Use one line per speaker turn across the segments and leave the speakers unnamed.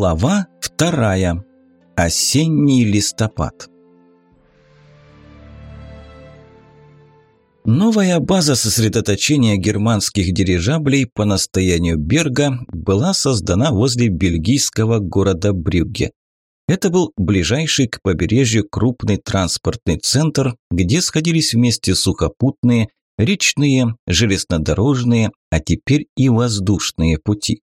Глава вторая. Осенний листопад. Новая база сосредоточения германских дирижаблей по настоянию Берга была создана возле бельгийского города Брюгге. Это был ближайший к побережью крупный транспортный центр, где сходились вместе сухопутные, речные, железнодорожные, а теперь и воздушные пути.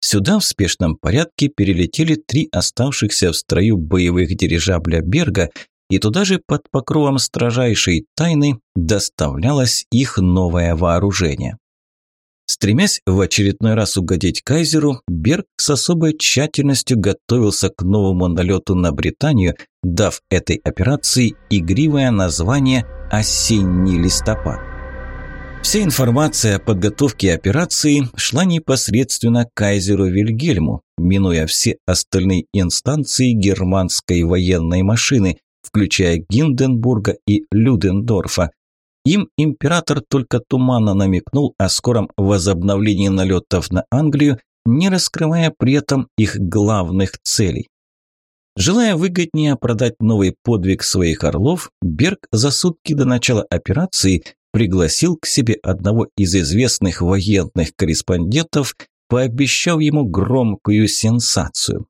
Сюда в спешном порядке перелетели три оставшихся в строю боевых дирижабля Берга, и туда же под покровом строжайшей тайны доставлялось их новое вооружение. Стремясь в очередной раз угодить кайзеру, Берг с особой тщательностью готовился к новому налету на Британию, дав этой операции игривое название «Осенний листопад». Вся информация о подготовке операции шла непосредственно кайзеру Вильгельму, минуя все остальные инстанции германской военной машины, включая Гинденбурга и Людендорфа. Им император только туманно намекнул о скором возобновлении налетов на Англию, не раскрывая при этом их главных целей. Желая выгоднее продать новый подвиг своих орлов, Берг за сутки до начала операции пригласил к себе одного из известных военных корреспондентов, пообещав ему громкую сенсацию.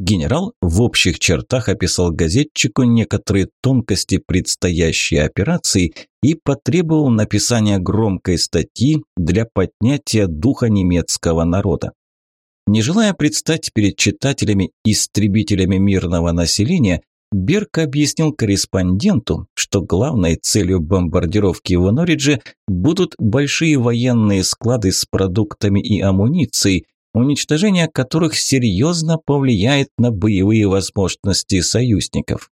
Генерал в общих чертах описал газетчику некоторые тонкости предстоящей операции и потребовал написания громкой статьи для поднятия духа немецкого народа. Не желая предстать перед читателями истребителями мирного населения, Берг объяснил корреспонденту, что главной целью бомбардировки в Норридже будут большие военные склады с продуктами и амуницией, уничтожение которых серьезно повлияет на боевые возможности союзников.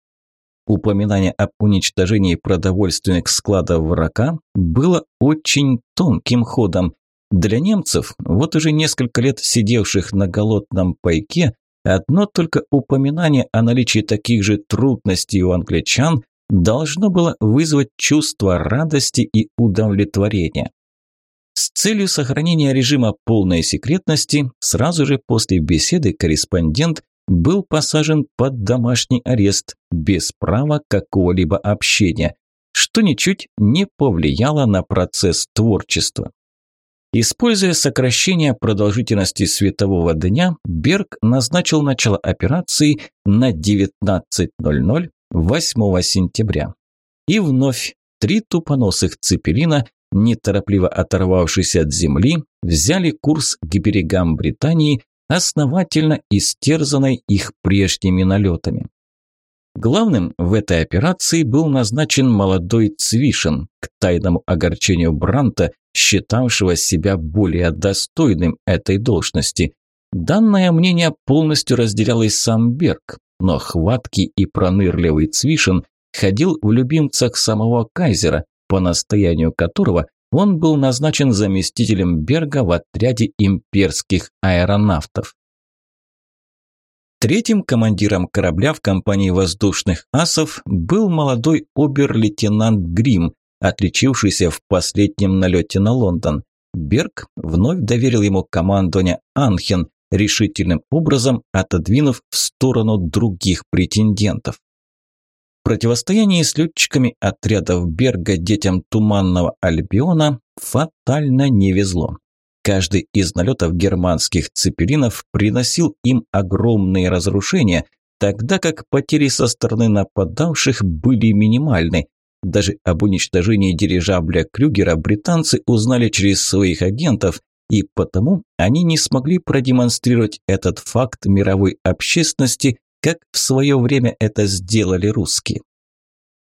Упоминание об уничтожении продовольственных складов врага было очень тонким ходом. Для немцев, вот уже несколько лет сидевших на голодном пайке, Одно только упоминание о наличии таких же трудностей у англичан должно было вызвать чувство радости и удовлетворения. С целью сохранения режима полной секретности, сразу же после беседы корреспондент был посажен под домашний арест без права какого-либо общения, что ничуть не повлияло на процесс творчества. Используя сокращение продолжительности светового дня, Берг назначил начало операции на 19.00 8 сентября. И вновь три тупоносых цепелина, неторопливо оторвавшись от земли, взяли курс к берегам Британии, основательно истерзанной их прежними налетами. Главным в этой операции был назначен молодой Цвишин, к тайному огорчению Бранта, считавшего себя более достойным этой должности. Данное мнение полностью разделял и сам Берг, но хваткий и пронырливый Цвишин ходил в любимцах самого кайзера, по настоянию которого он был назначен заместителем Берга в отряде имперских аэронавтов. Третьим командиром корабля в компании воздушных асов был молодой обер-лейтенант Грим, отличившийся в последнем налете на Лондон. Берг вновь доверил ему командование Анхен, решительным образом отодвинув в сторону других претендентов. В противостоянии с летчиками отрядов Берга детям Туманного Альбиона фатально не везло. Каждый из налетов германских цепелинов приносил им огромные разрушения, тогда как потери со стороны нападавших были минимальны. Даже об уничтожении дирижабля Крюгера британцы узнали через своих агентов, и потому они не смогли продемонстрировать этот факт мировой общественности, как в свое время это сделали русские.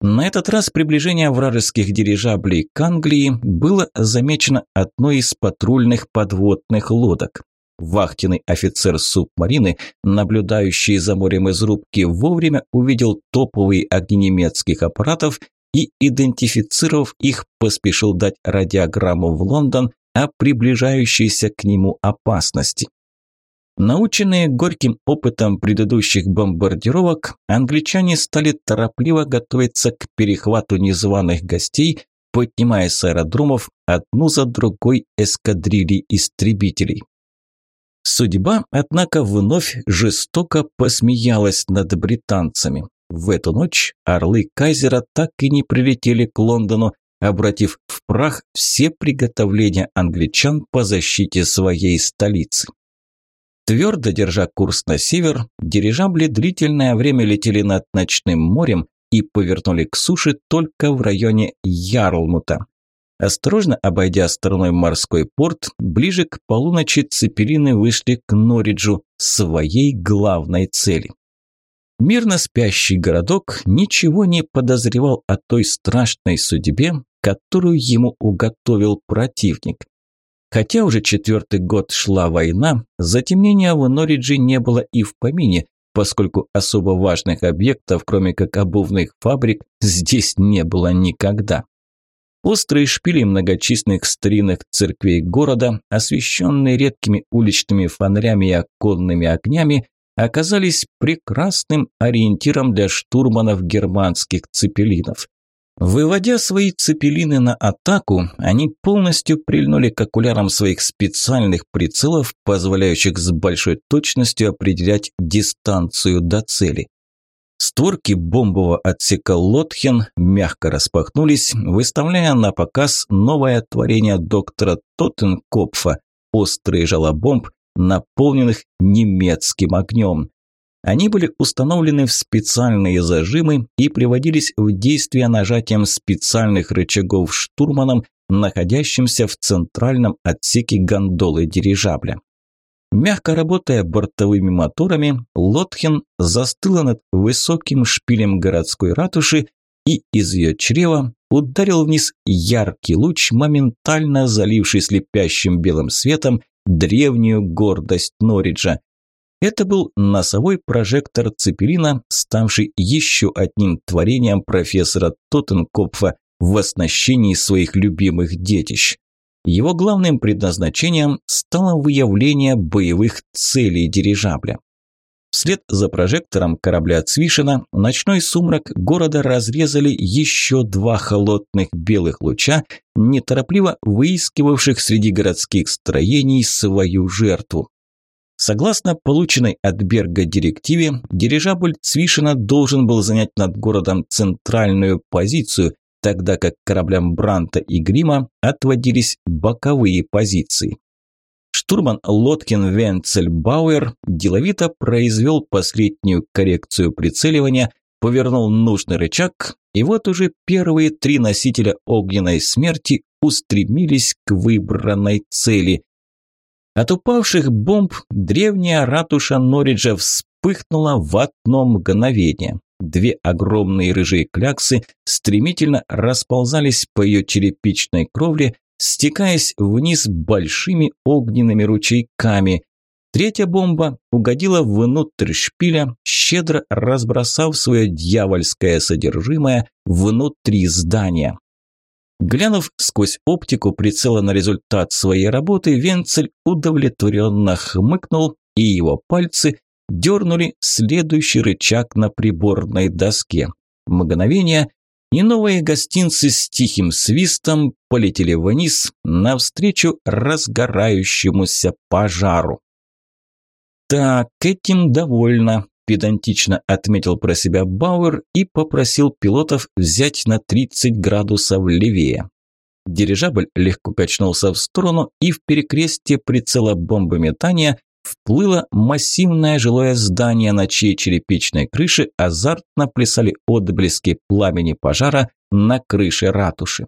На этот раз приближение вражеских дирижаблей к Англии было замечено одной из патрульных подводных лодок. Вахтенный офицер субмарины, наблюдающий за морем из рубки, вовремя увидел топовые огни немецких аппаратов и, идентифицировав их, поспешил дать радиограмму в Лондон о приближающейся к нему опасности. Наученные горьким опытом предыдущих бомбардировок, англичане стали торопливо готовиться к перехвату незваных гостей, поднимая с аэродромов одну за другой эскадрильи истребителей. Судьба, однако, вновь жестоко посмеялась над британцами. В эту ночь орлы Кайзера так и не прилетели к Лондону, обратив в прах все приготовления англичан по защите своей столицы. Твердо держа курс на север, дирижабли длительное время летели над ночным морем и повернули к суше только в районе Ярлмута. Осторожно обойдя стороной морской порт, ближе к полуночи цепелины вышли к Норриджу, своей главной цели. Мирно спящий городок ничего не подозревал о той страшной судьбе, которую ему уготовил противник. Хотя уже четвертый год шла война, затемнения в Норридже не было и в помине, поскольку особо важных объектов, кроме как обувных фабрик, здесь не было никогда. Острые шпили многочисленных старинных церквей города, освещенные редкими уличными фонарями и оконными огнями, оказались прекрасным ориентиром для штурманов германских цепелинов. Выводя свои цепелины на атаку, они полностью прильнули к окулярам своих специальных прицелов, позволяющих с большой точностью определять дистанцию до цели. Створки бомбового отсека Лотхен мягко распахнулись, выставляя на показ новое творение доктора Тоттенкопфа – острые жалобомб, наполненных немецким огнем. Они были установлены в специальные зажимы и приводились в действие нажатием специальных рычагов штурманом, находящимся в центральном отсеке гондолы дирижабля. Мягко работая бортовыми моторами, Лотхен застыла над высоким шпилем городской ратуши и из ее чрева ударил вниз яркий луч, моментально заливший слепящим белым светом древнюю гордость Норриджа. Это был носовой прожектор Цепелина, ставший еще одним творением профессора Тоттенкопфа в оснащении своих любимых детищ. Его главным предназначением стало выявление боевых целей дирижабля. Вслед за прожектором корабля Цвишина ночной сумрак города разрезали еще два холодных белых луча, неторопливо выискивавших среди городских строений свою жертву. Согласно полученной от Берга директиве, дирижабль Цвишина должен был занять над городом центральную позицию, тогда как кораблям Бранта и Грима отводились боковые позиции. Штурман Лоткин Венцель Бауэр деловито произвел последнюю коррекцию прицеливания, повернул нужный рычаг, и вот уже первые три носителя огненной смерти устремились к выбранной цели. От упавших бомб древняя ратуша Норриджа вспыхнула в одно мгновение. Две огромные рыжие кляксы стремительно расползались по ее черепичной кровле, стекаясь вниз большими огненными ручейками. Третья бомба угодила внутрь шпиля, щедро разбросав свое дьявольское содержимое внутри здания. Глянув сквозь оптику прицела на результат своей работы, Венцель удовлетворенно хмыкнул, и его пальцы дернули следующий рычаг на приборной доске. Мгновение, и новые гостинцы с тихим свистом полетели вниз навстречу разгорающемуся пожару. «Так, этим довольно», – педантично отметил про себя Бауэр и попросил пилотов взять на 30 градусов левее. Дирижабль легко качнулся в сторону, и в перекрестие прицела бомбометания вплыло массивное жилое здание, на чьей черепичной крыше азартно плясали отблески пламени пожара на крыше ратуши.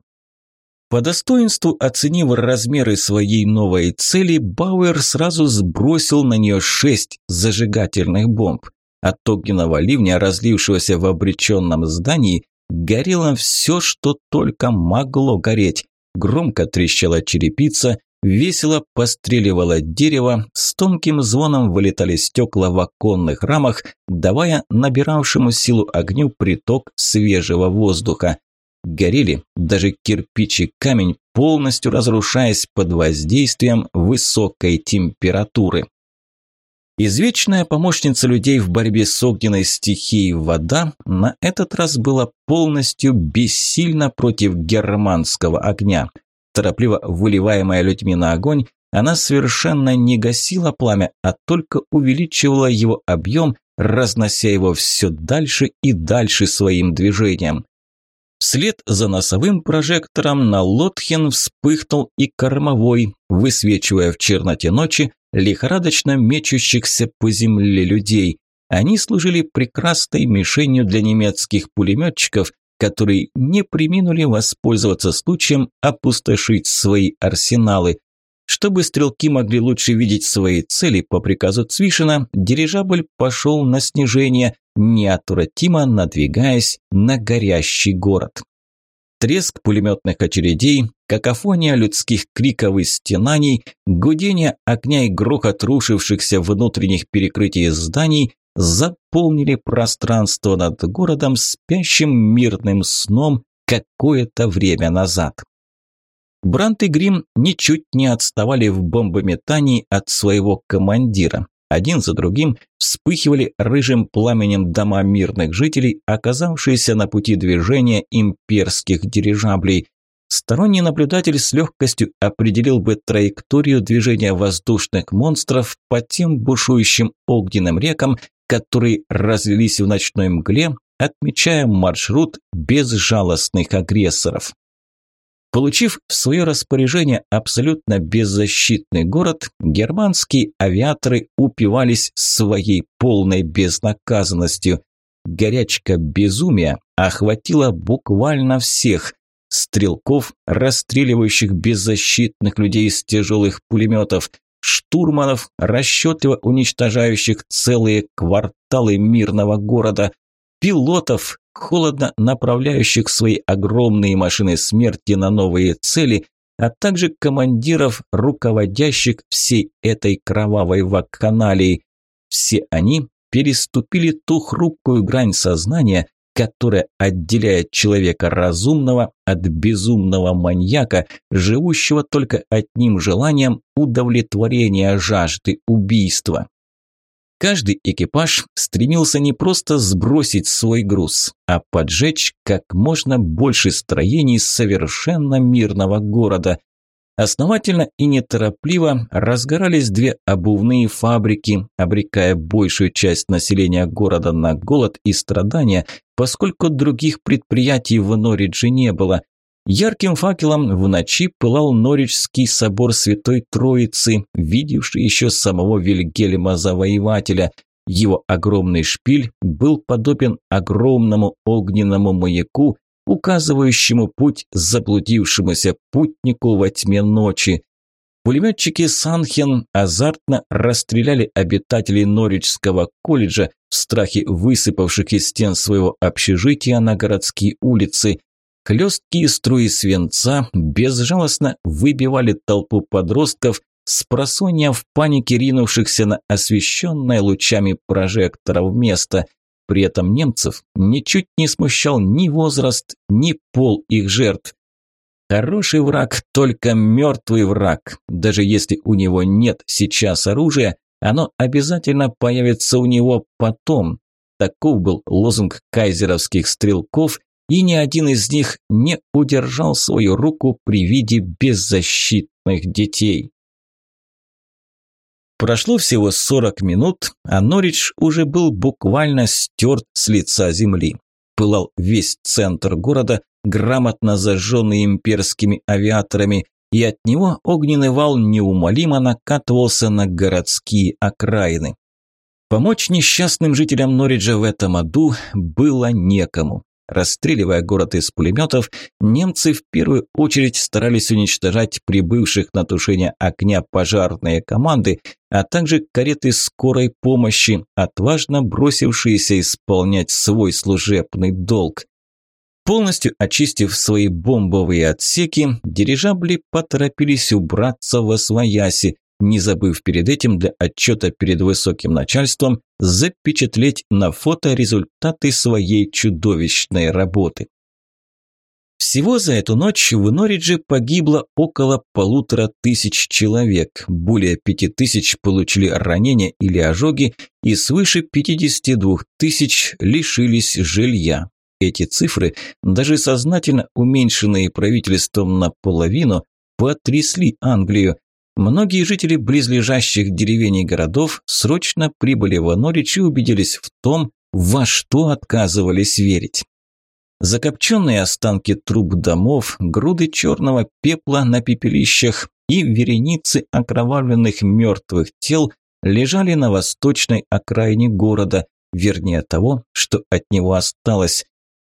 По достоинству оценив размеры своей новой цели, Бауэр сразу сбросил на нее шесть зажигательных бомб. От огненного ливня, разлившегося в обреченном здании, горело все, что только могло гореть. Громко трещала черепица, Весело постреливало дерево, с тонким звоном вылетали стекла в оконных рамах, давая набиравшему силу огню приток свежего воздуха. Горели даже кирпич и камень, полностью разрушаясь под воздействием высокой температуры. Извечная помощница людей в борьбе с огненной стихией вода на этот раз была полностью бессильна против германского огня – торопливо выливаемая людьми на огонь, она совершенно не гасила пламя, а только увеличивала его объем, разнося его все дальше и дальше своим движением. Вслед за носовым прожектором на Лотхен вспыхнул и кормовой, высвечивая в черноте ночи лихорадочно мечущихся по земле людей. Они служили прекрасной мишенью для немецких пулеметчиков, которые не приминули воспользоваться случаем опустошить свои арсеналы. Чтобы стрелки могли лучше видеть свои цели по приказу Цвишина, дирижабль пошел на снижение, неотвратимо надвигаясь на горящий город. Треск пулеметных очередей, какофония людских криков и стенаний, гудение огня и грохот рушившихся внутренних перекрытий зданий заполнили пространство над городом спящим мирным сном какое-то время назад. Брант и Грим ничуть не отставали в бомбометании от своего командира. Один за другим вспыхивали рыжим пламенем дома мирных жителей, оказавшиеся на пути движения имперских дирижаблей. Сторонний наблюдатель с легкостью определил бы траекторию движения воздушных монстров по тем бушующим огненным рекам, которые разлились в ночной мгле, отмечая маршрут безжалостных агрессоров. Получив в свое распоряжение абсолютно беззащитный город, германские авиаторы упивались своей полной безнаказанностью. Горячка безумия охватила буквально всех – стрелков, расстреливающих беззащитных людей из тяжелых пулеметов, штурманов, расчетливо уничтожающих целые кварталы мирного города, пилотов, холодно направляющих свои огромные машины смерти на новые цели, а также командиров, руководящих всей этой кровавой вакханалией. Все они переступили ту хрупкую грань сознания, которая отделяет человека разумного от безумного маньяка, живущего только одним желанием удовлетворения жажды убийства. Каждый экипаж стремился не просто сбросить свой груз, а поджечь как можно больше строений совершенно мирного города. Основательно и неторопливо разгорались две обувные фабрики, обрекая большую часть населения города на голод и страдания, поскольку других предприятий в Норридже не было, Ярким факелом в ночи пылал Норичский собор Святой Троицы, видевший еще самого Вильгельма Завоевателя. Его огромный шпиль был подобен огромному огненному маяку, указывающему путь заблудившемуся путнику во тьме ночи. Пулеметчики Санхен азартно расстреляли обитателей Норичского колледжа в страхе высыпавших из стен своего общежития на городские улицы. Хлесткие струи свинца безжалостно выбивали толпу подростков с просонья в панике ринувшихся на освещенное лучами прожекторов место. При этом немцев ничуть не смущал ни возраст, ни пол их жертв. Хороший враг, только мертвый враг. Даже если у него нет сейчас оружия, оно обязательно появится у него потом. Таков был лозунг кайзеровских стрелков и ни один из них не удержал свою руку при виде беззащитных детей. Прошло всего 40 минут, а Норридж уже был буквально стерт с лица земли. Пылал весь центр города, грамотно зажженный имперскими авиаторами, и от него огненный вал неумолимо накатывался на городские окраины. Помочь несчастным жителям Норриджа в этом аду было некому. Расстреливая город из пулеметов, немцы в первую очередь старались уничтожать прибывших на тушение огня пожарные команды, а также кареты скорой помощи, отважно бросившиеся исполнять свой служебный долг. Полностью очистив свои бомбовые отсеки, дирижабли поторопились убраться во свояси, не забыв перед этим для отчета перед высоким начальством запечатлеть на фото результаты своей чудовищной работы. Всего за эту ночь в Норридже погибло около полутора тысяч человек, более пяти тысяч получили ранения или ожоги и свыше 52 тысяч лишились жилья. Эти цифры, даже сознательно уменьшенные правительством наполовину, потрясли Англию, многие жители близлежащих деревень и городов срочно прибыли в Норич и убедились в том, во что отказывались верить. Закопченные останки труб домов, груды черного пепла на пепелищах и вереницы окровавленных мертвых тел лежали на восточной окраине города, вернее того, что от него осталось.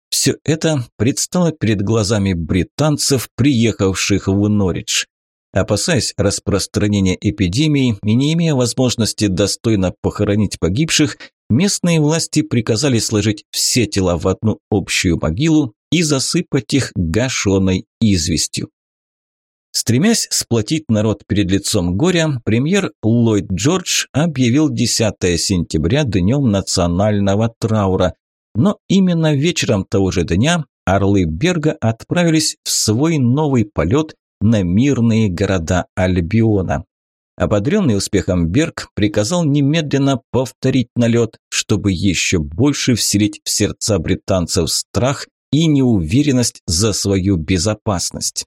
Все это предстало перед глазами британцев, приехавших в Норридж. Опасаясь распространения эпидемии и не имея возможности достойно похоронить погибших, местные власти приказали сложить все тела в одну общую могилу и засыпать их гашеной известью. Стремясь сплотить народ перед лицом горя, премьер Ллойд Джордж объявил 10 сентября днем национального траура. Но именно вечером того же дня орлы Берга отправились в свой новый полет на мирные города Альбиона. Ободренный успехом Берг приказал немедленно повторить налет, чтобы еще больше вселить в сердца британцев страх и неуверенность за свою безопасность.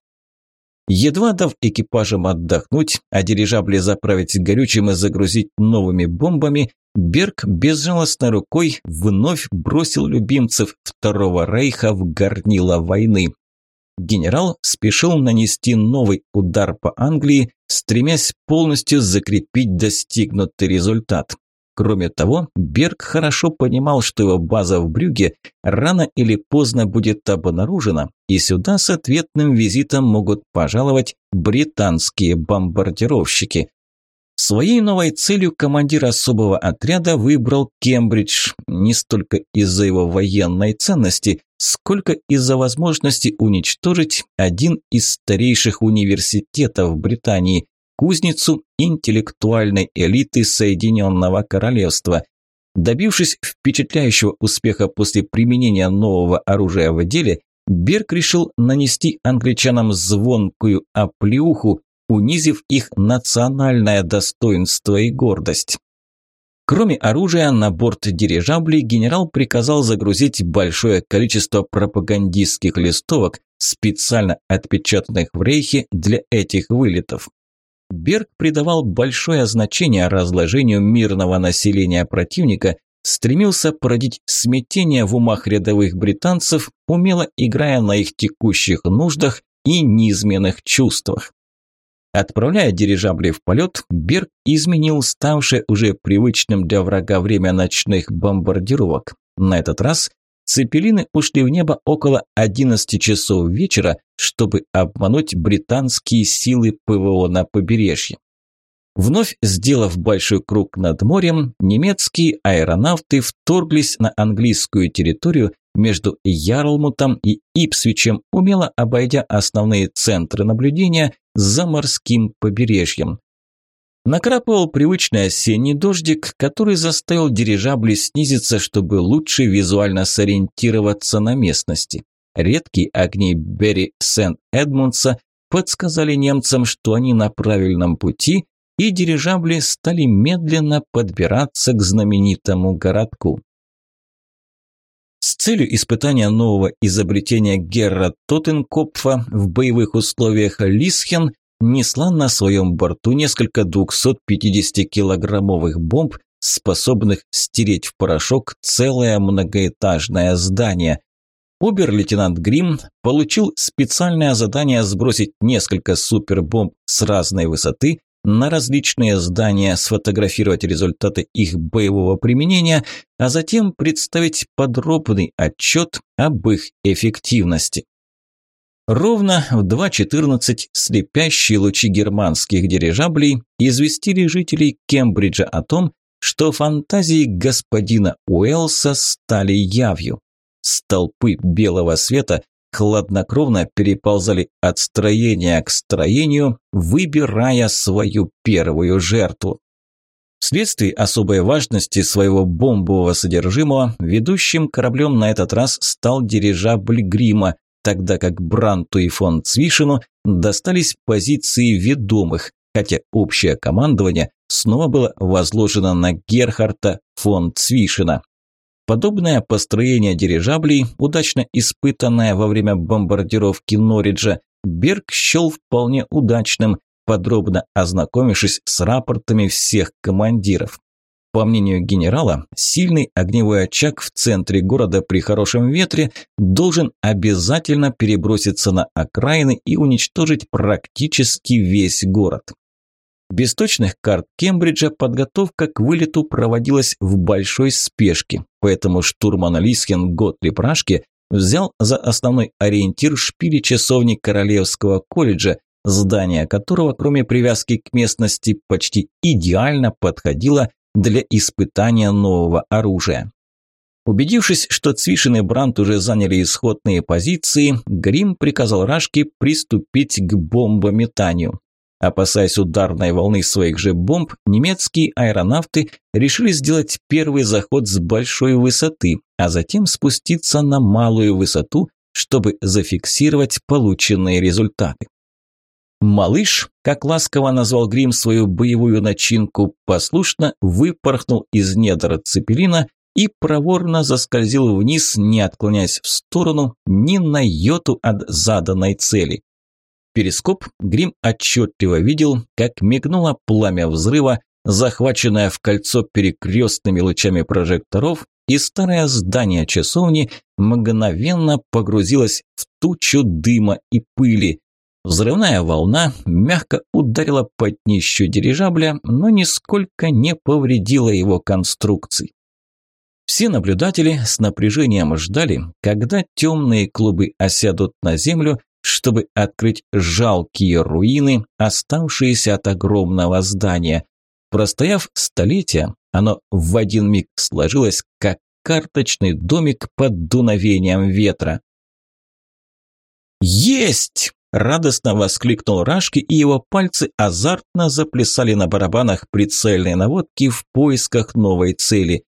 Едва дав экипажам отдохнуть, а дирижабли заправить горючим и загрузить новыми бомбами, Берг безжалостной рукой вновь бросил любимцев Второго Рейха в горнило войны. Генерал спешил нанести новый удар по Англии, стремясь полностью закрепить достигнутый результат. Кроме того, Берг хорошо понимал, что его база в Брюге рано или поздно будет обнаружена, и сюда с ответным визитом могут пожаловать британские бомбардировщики. Своей новой целью командир особого отряда выбрал Кембридж не столько из-за его военной ценности, сколько из-за возможности уничтожить один из старейших университетов Британии, кузницу интеллектуальной элиты Соединенного Королевства. Добившись впечатляющего успеха после применения нового оружия в деле, Берг решил нанести англичанам звонкую оплеуху, унизив их национальное достоинство и гордость. Кроме оружия, на борт дирижаблей генерал приказал загрузить большое количество пропагандистских листовок, специально отпечатанных в рейхе для этих вылетов. Берг придавал большое значение разложению мирного населения противника, стремился породить смятение в умах рядовых британцев, умело играя на их текущих нуждах и низменных чувствах. Отправляя дирижабли в полет, Берг изменил ставшее уже привычным для врага время ночных бомбардировок. На этот раз Цепелины ушли в небо около 11 часов вечера, чтобы обмануть британские силы ПВО на побережье. Вновь сделав большой круг над морем, немецкие аэронавты вторглись на английскую территорию между Ярлмутом и Ипсвичем, умело обойдя основные центры наблюдения за морским побережьем. Накрапывал привычный осенний дождик, который заставил дирижабли снизиться, чтобы лучше визуально сориентироваться на местности. Редкие огни Берри Сент-Эдмундса подсказали немцам, что они на правильном пути, и дирижабли стали медленно подбираться к знаменитому городку. С целью испытания нового изобретения Герра Тоттенкопфа в боевых условиях Лисхен несла на своем борту несколько 250-килограммовых бомб, способных стереть в порошок целое многоэтажное здание. Обер-лейтенант Грим получил специальное задание сбросить несколько супербомб с разной высоты на различные здания, сфотографировать результаты их боевого применения, а затем представить подробный отчет об их эффективности. Ровно в 2.14 слепящие лучи германских дирижаблей известили жителей Кембриджа о том, что фантазии господина Уэлса стали явью. Столпы белого света хладнокровно переползали от строения к строению, выбирая свою первую жертву. Вследствие особой важности своего бомбового содержимого, ведущим кораблем на этот раз стал дирижабль Грима, тогда как Бранту и фон Цвишину достались позиции ведомых, хотя общее командование снова было возложено на Герхарта фон Цвишина. Подобное построение дирижаблей, удачно испытанное во время бомбардировки Норриджа, Берг счел вполне удачным, подробно ознакомившись с рапортами всех командиров. По мнению генерала, сильный огневой очаг в центре города при хорошем ветре должен обязательно переброситься на окраины и уничтожить практически весь город. Без точных карт Кембриджа подготовка к вылету проводилась в большой спешке, поэтому штурман Лисхен Готлиб Рашке взял за основной ориентир шпили часовни Королевского колледжа, здание которого, кроме привязки к местности, почти идеально подходило для испытания нового оружия. Убедившись, что Цвишин и Брант уже заняли исходные позиции, Грим приказал Рашке приступить к бомбометанию. Опасаясь ударной волны своих же бомб, немецкие аэронавты решили сделать первый заход с большой высоты, а затем спуститься на малую высоту, чтобы зафиксировать полученные результаты. Малыш, как ласково назвал Грим свою боевую начинку, послушно выпорхнул из недр цепелина и проворно заскользил вниз, не отклоняясь в сторону ни на йоту от заданной цели. Перископ Грим отчетливо видел, как мигнуло пламя взрыва, захваченное в кольцо перекрестными лучами прожекторов, и старое здание часовни мгновенно погрузилось в тучу дыма и пыли. Взрывная волна мягко ударила под днищу дирижабля, но нисколько не повредила его конструкции. Все наблюдатели с напряжением ждали, когда темные клубы осядут на землю чтобы открыть жалкие руины, оставшиеся от огромного здания. Простояв столетия, оно в один миг сложилось, как карточный домик под дуновением ветра. «Есть!» – радостно воскликнул Рашки, и его пальцы азартно заплясали на барабанах прицельной наводки в поисках новой цели.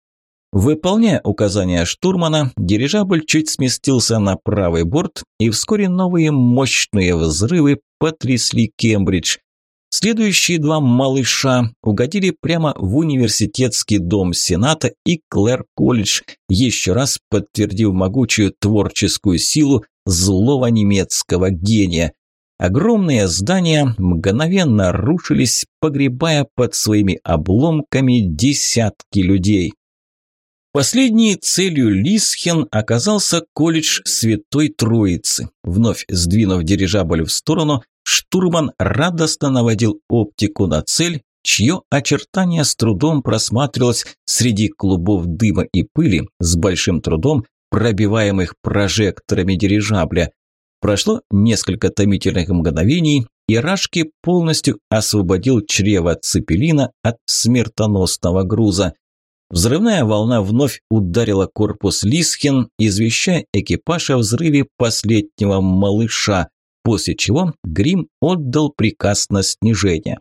Выполняя указания штурмана, дирижабль чуть сместился на правый борт, и вскоре новые мощные взрывы потрясли Кембридж. Следующие два малыша угодили прямо в университетский дом Сената и Клэр-колледж, еще раз подтвердив могучую творческую силу злого немецкого гения. Огромные здания мгновенно рушились, погребая под своими обломками десятки людей. Последней целью Лисхен оказался колледж Святой Троицы. Вновь сдвинув дирижабль в сторону, штурман радостно наводил оптику на цель, чье очертание с трудом просматривалось среди клубов дыма и пыли, с большим трудом пробиваемых прожекторами дирижабля. Прошло несколько томительных мгновений, и Рашки полностью освободил чрево Цепелина от смертоносного груза. Взрывная волна вновь ударила корпус Лисхин, извещая экипаж о взрыве последнего малыша, после чего Грим отдал приказ на снижение.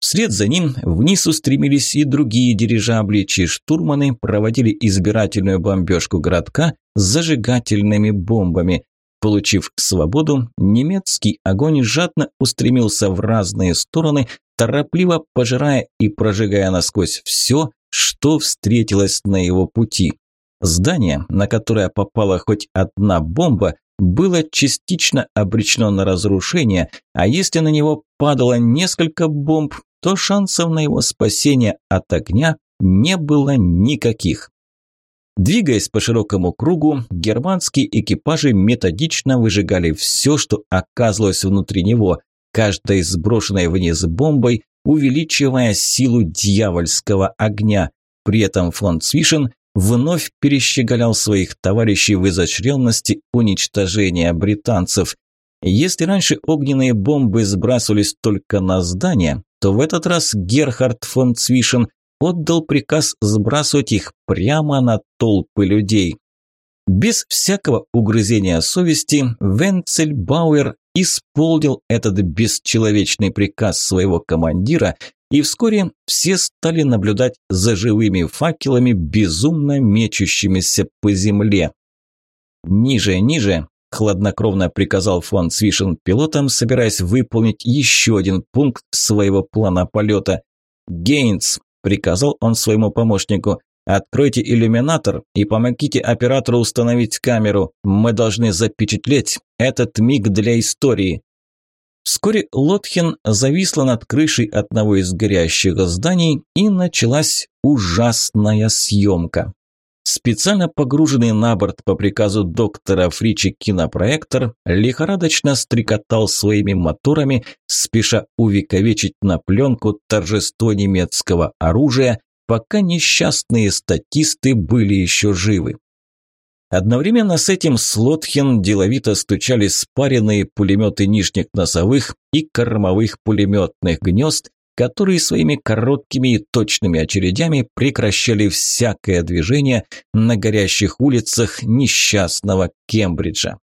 Вслед за ним вниз устремились и другие дирижабли, чьи штурманы проводили избирательную бомбежку городка с зажигательными бомбами. Получив свободу, немецкий огонь жадно устремился в разные стороны, торопливо пожирая и прожигая насквозь все, что встретилось на его пути. Здание, на которое попала хоть одна бомба, было частично обречено на разрушение, а если на него падало несколько бомб, то шансов на его спасение от огня не было никаких. Двигаясь по широкому кругу, германские экипажи методично выжигали все, что оказывалось внутри него. Каждой сброшенной вниз бомбой увеличивая силу дьявольского огня. При этом фон Цвишен вновь перещеголял своих товарищей в изощренности уничтожения британцев. Если раньше огненные бомбы сбрасывались только на здания, то в этот раз Герхард фон Цвишен отдал приказ сбрасывать их прямо на толпы людей. Без всякого угрызения совести Венцель Бауэр исполнил этот бесчеловечный приказ своего командира, и вскоре все стали наблюдать за живыми факелами, безумно мечущимися по земле. «Ниже, ниже!» – хладнокровно приказал фон Цвишин пилотам, собираясь выполнить еще один пункт своего плана полета. «Гейнс!» – приказал он своему помощнику. Откройте иллюминатор и помогите оператору установить камеру. Мы должны запечатлеть этот миг для истории. Вскоре Лотхин зависла над крышей одного из горящих зданий и началась ужасная съемка. Специально погруженный на борт по приказу доктора Фричи кинопроектор лихорадочно стрекотал своими моторами, спеша увековечить на пленку торжество немецкого оружия, пока несчастные статисты были еще живы. Одновременно с этим Слотхин деловито стучали спаренные пулеметы нижних носовых и кормовых пулеметных гнезд, которые своими короткими и точными очередями прекращали всякое движение на горящих улицах несчастного Кембриджа.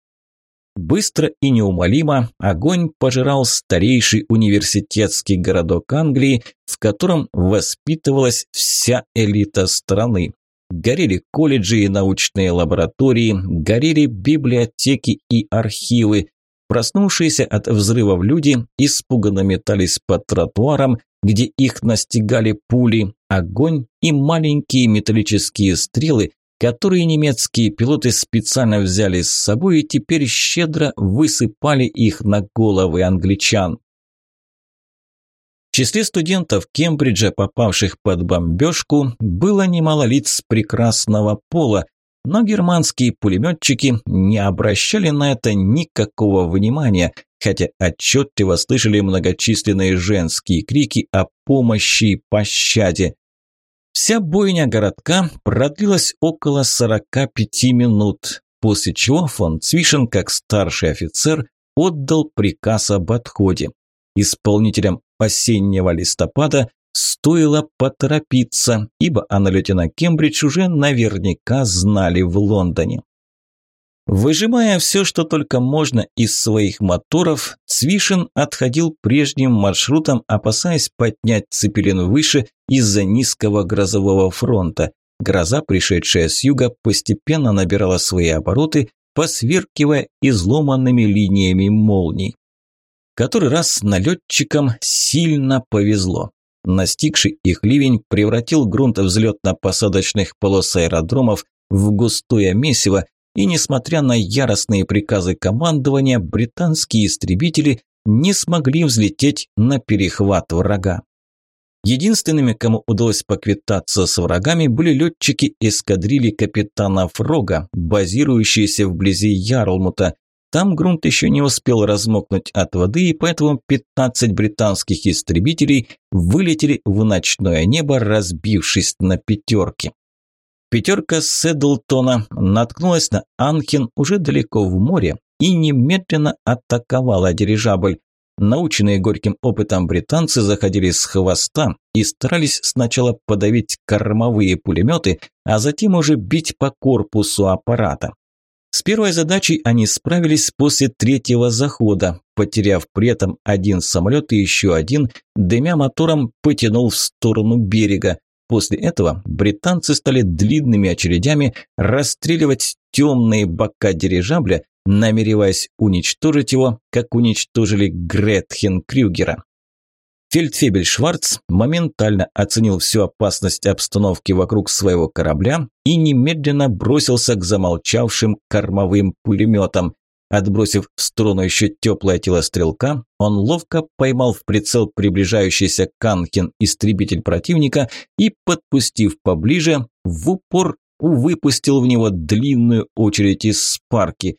Быстро и неумолимо огонь пожирал старейший университетский городок Англии, в котором воспитывалась вся элита страны. Горели колледжи и научные лаборатории, горели библиотеки и архивы, Проснувшиеся от взрывов люди испуганно метались по тротуарам, где их настигали пули, огонь и маленькие металлические стрелы, которые немецкие пилоты специально взяли с собой и теперь щедро высыпали их на головы англичан. В числе студентов Кембриджа, попавших под бомбежку, было немало лиц прекрасного пола, но германские пулеметчики не обращали на это никакого внимания, хотя отчетливо слышали многочисленные женские крики о помощи и пощаде. Вся бойня городка продлилась около 45 минут, после чего фон Цвишен, как старший офицер, отдал приказ об отходе. Исполнителям осеннего листопада Стоило поторопиться, ибо о налете на Кембридж уже наверняка знали в Лондоне. Выжимая все, что только можно из своих моторов, Цвишин отходил прежним маршрутом, опасаясь поднять цепелин выше из-за низкого грозового фронта. Гроза, пришедшая с юга, постепенно набирала свои обороты, посверкивая изломанными линиями молний. Который раз налетчикам сильно повезло. Настигший их ливень превратил грунт взлетно-посадочных полос аэродромов в густое месиво, и несмотря на яростные приказы командования, британские истребители не смогли взлететь на перехват врага. Единственными, кому удалось поквитаться с врагами, были летчики эскадрильи капитана Фрога, базирующиеся вблизи Ярлмута, там грунт еще не успел размокнуть от воды, и поэтому 15 британских истребителей вылетели в ночное небо, разбившись на пятерки. Пятерка Седлтона наткнулась на Анхен уже далеко в море и немедленно атаковала дирижабль. Наученные горьким опытом британцы заходили с хвоста и старались сначала подавить кормовые пулеметы, а затем уже бить по корпусу аппарата. С первой задачей они справились после третьего захода, потеряв при этом один самолет и еще один, дымя мотором потянул в сторону берега. После этого британцы стали длинными очередями расстреливать темные бока дирижабля, намереваясь уничтожить его, как уничтожили Гретхен Крюгера. Фельдфебель Шварц моментально оценил всю опасность обстановки вокруг своего корабля и немедленно бросился к замолчавшим кормовым пулеметам. Отбросив в сторону еще теплое тело стрелка, он ловко поймал в прицел приближающийся Канкин истребитель противника и, подпустив поближе, в упор выпустил в него длинную очередь из спарки.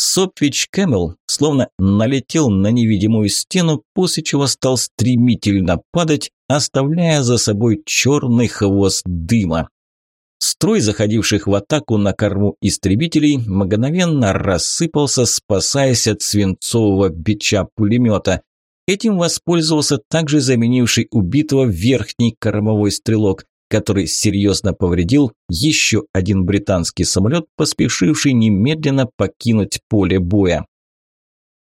Сопвич Кэмел словно налетел на невидимую стену, после чего стал стремительно падать, оставляя за собой черный хвост дыма. Строй заходивших в атаку на корму истребителей мгновенно рассыпался, спасаясь от свинцового бича пулемета. Этим воспользовался также заменивший убитого верхний кормовой стрелок, который серьезно повредил еще один британский самолет, поспешивший немедленно покинуть поле боя.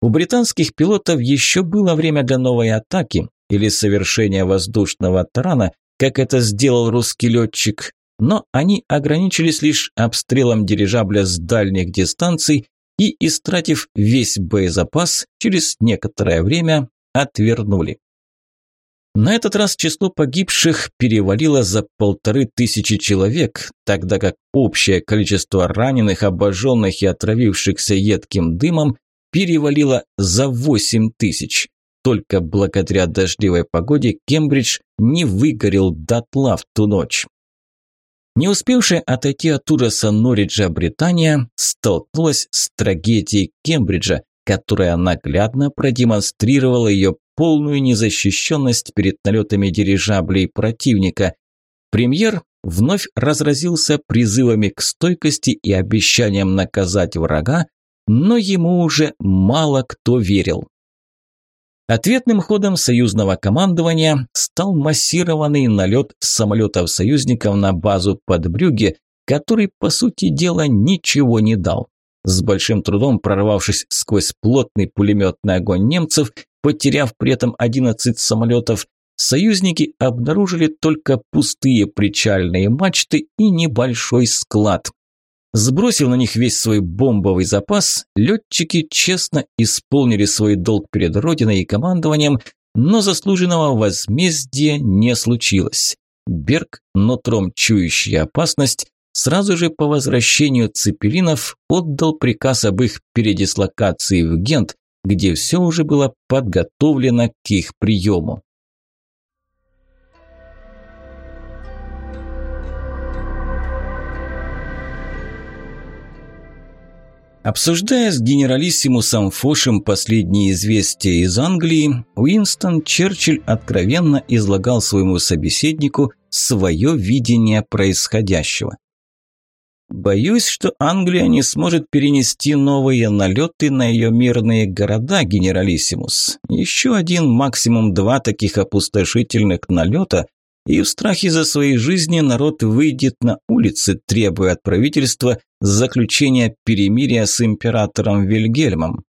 У британских пилотов еще было время для новой атаки или совершения воздушного тарана, как это сделал русский летчик, но они ограничились лишь обстрелом дирижабля с дальних дистанций и, истратив весь боезапас, через некоторое время отвернули. На этот раз число погибших перевалило за полторы тысячи человек, тогда как общее количество раненых, обожженных и отравившихся едким дымом перевалило за восемь тысяч. только благодаря дождливой погоде Кембридж не выгорел дотла в ту ночь. Не успевшая отойти от ужаса Норриджа Британия столкнулась с трагедией Кембриджа, которая наглядно продемонстрировала ее полную незащищенность перед налетами дирижаблей противника. Премьер вновь разразился призывами к стойкости и обещанием наказать врага, но ему уже мало кто верил. Ответным ходом союзного командования стал массированный налет самолетов союзников на базу под Брюгге, который, по сути дела, ничего не дал. С большим трудом прорвавшись сквозь плотный пулеметный огонь немцев, потеряв при этом 11 самолетов, союзники обнаружили только пустые причальные мачты и небольшой склад. Сбросив на них весь свой бомбовый запас, летчики честно исполнили свой долг перед Родиной и командованием, но заслуженного возмездия не случилось. Берг, нутром чующий опасность, сразу же по возвращению цепелинов отдал приказ об их передислокации в Гент, где все уже было подготовлено к их приему. Обсуждая с генералиссимусом Фошем последние известия из Англии, Уинстон Черчилль откровенно излагал своему собеседнику свое видение происходящего. «Боюсь, что Англия не сможет перенести новые налеты на ее мирные города, генералиссимус. Еще один, максимум два таких опустошительных налета, и в страхе за свои жизни народ выйдет на улицы, требуя от правительства заключения перемирия с императором Вильгельмом.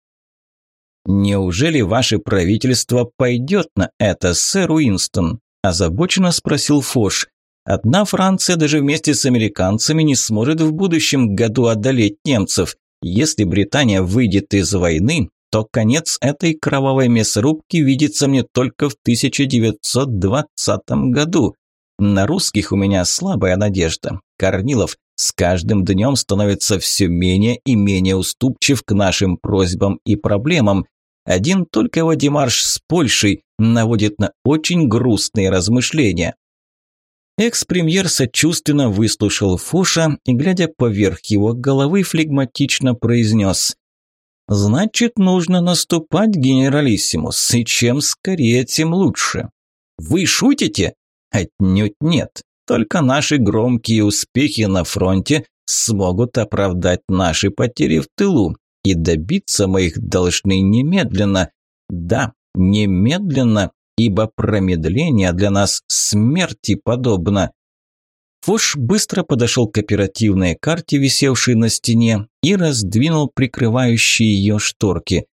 «Неужели ваше правительство пойдет на это, сэр Уинстон?» – озабоченно спросил Фош. «Одна Франция даже вместе с американцами не сможет в будущем году одолеть немцев. Если Британия выйдет из войны, то конец этой кровавой мясорубки видится мне только в 1920 году. На русских у меня слабая надежда. Корнилов с каждым днем становится все менее и менее уступчив к нашим просьбам и проблемам. Один только его демарш с Польшей наводит на очень грустные размышления. Экс-премьер сочувственно выслушал Фуша и, глядя поверх его головы, флегматично произнес Значит, нужно наступать, генералиссимус, и чем скорее, тем лучше. Вы шутите? Отнюдь нет. Только наши громкие успехи на фронте смогут оправдать наши потери в тылу, и добиться мы их должны немедленно. Да, немедленно, ибо промедление для нас смерти подобно. Фош быстро подошел к оперативной карте, висевшей на стене, и раздвинул прикрывающие ее шторки.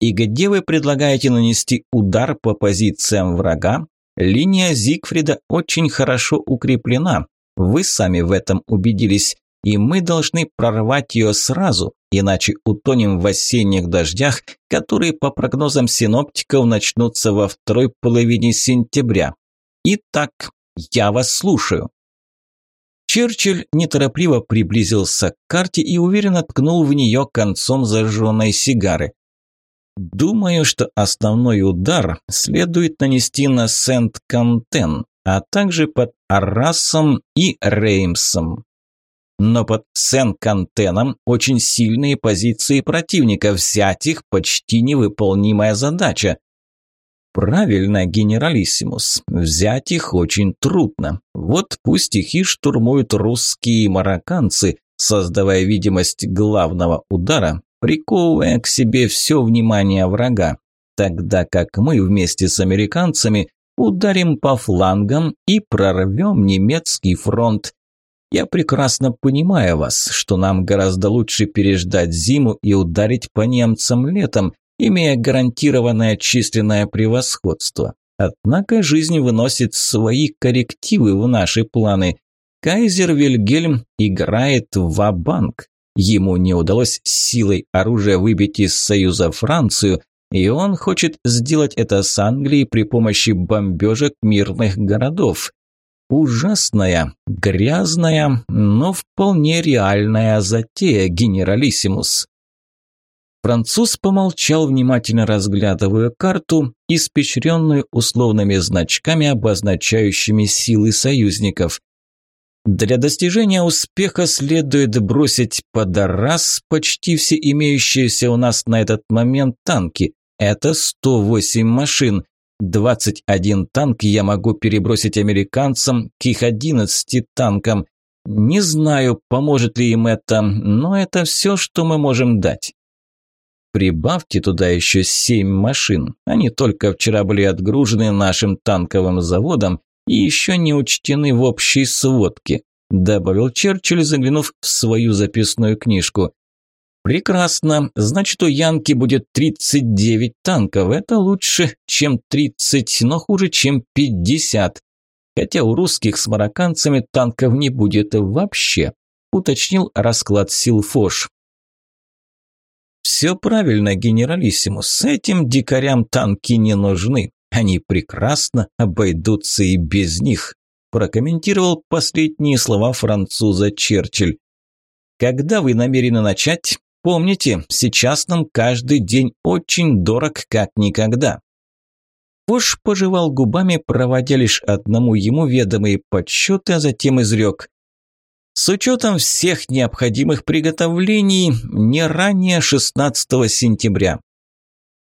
«И где вы предлагаете нанести удар по позициям врага? Линия Зигфрида очень хорошо укреплена. Вы сами в этом убедились, и мы должны прорвать ее сразу, иначе утонем в осенних дождях, которые, по прогнозам синоптиков, начнутся во второй половине сентября. Итак, я вас слушаю». Черчилль неторопливо приблизился к карте и уверенно ткнул в нее концом зажженной сигары. «Думаю, что основной удар следует нанести на Сент-Кантен, а также под Аррасом и Реймсом. Но под Сен-Кантеном очень сильные позиции противника, взять их почти невыполнимая задача. Правильно, генералиссимус. Взять их очень трудно. Вот пусть их и штурмуют русские марокканцы, создавая видимость главного удара, приковывая к себе все внимание врага. Тогда как мы вместе с американцами ударим по флангам и прорвем немецкий фронт. Я прекрасно понимаю вас, что нам гораздо лучше переждать зиму и ударить по немцам летом, имея гарантированное численное превосходство. Однако жизнь выносит свои коррективы в наши планы. Кайзер Вильгельм играет в банк Ему не удалось силой оружия выбить из Союза Францию, и он хочет сделать это с Англией при помощи бомбежек мирных городов. Ужасная, грязная, но вполне реальная затея, генералиссимус. Француз помолчал, внимательно разглядывая карту, испещренную условными значками, обозначающими силы союзников. Для достижения успеха следует бросить под раз почти все имеющиеся у нас на этот момент танки. Это 108 машин. 21 танк я могу перебросить американцам к их 11 танкам. Не знаю, поможет ли им это, но это все, что мы можем дать. Прибавьте туда еще семь машин. Они только вчера были отгружены нашим танковым заводом и еще не учтены в общей сводке», добавил Черчилль, заглянув в свою записную книжку. «Прекрасно. Значит, у Янки будет 39 танков. Это лучше, чем 30, но хуже, чем 50. Хотя у русских с марокканцами танков не будет вообще», уточнил расклад сил Фош. «Все правильно, генералиссимус, этим дикарям танки не нужны. Они прекрасно обойдутся и без них», прокомментировал последние слова француза Черчилль. «Когда вы намерены начать? Помните, сейчас нам каждый день очень дорог как никогда». Пош пожевал губами, проводя лишь одному ему ведомые подсчеты, а затем изрек. С учетом всех необходимых приготовлений не ранее 16 сентября.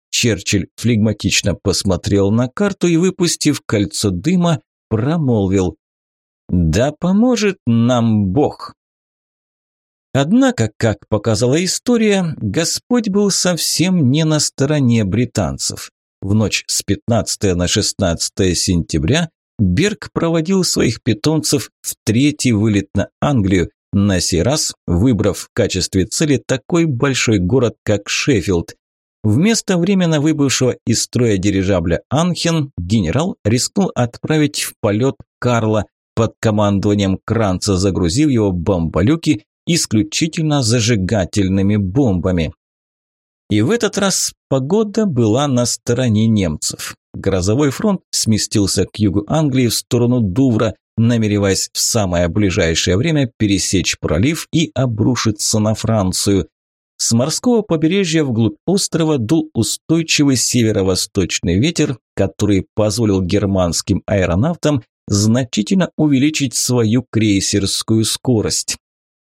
Черчилль флегматично посмотрел на карту и, выпустив кольцо дыма, промолвил «Да поможет нам Бог». Однако, как показала история, Господь был совсем не на стороне британцев. В ночь с 15 на 16 сентября Берг проводил своих питомцев в третий вылет на Англию, на сей раз выбрав в качестве цели такой большой город, как Шеффилд. Вместо временно выбывшего из строя дирижабля «Анхен» генерал рискнул отправить в полет Карла под командованием Кранца, загрузив его бомболюки исключительно зажигательными бомбами. И в этот раз погода была на стороне немцев. Грозовой фронт сместился к югу Англии в сторону Дувра, намереваясь в самое ближайшее время пересечь пролив и обрушиться на Францию. С морского побережья вглубь острова дул устойчивый северо-восточный ветер, который позволил германским аэронавтам значительно увеличить свою крейсерскую скорость.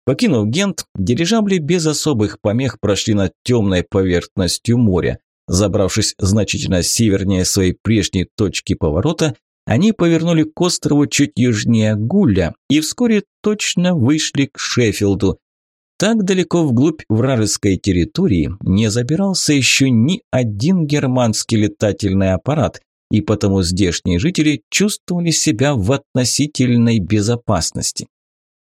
Покинув Гент, дирижабли без особых помех прошли над темной поверхностью моря. Забравшись значительно севернее своей прежней точки поворота, они повернули к острову чуть южнее Гуля и вскоре точно вышли к Шеффилду. Так далеко вглубь вражеской территории не забирался еще ни один германский летательный аппарат, и потому здешние жители чувствовали себя в относительной безопасности.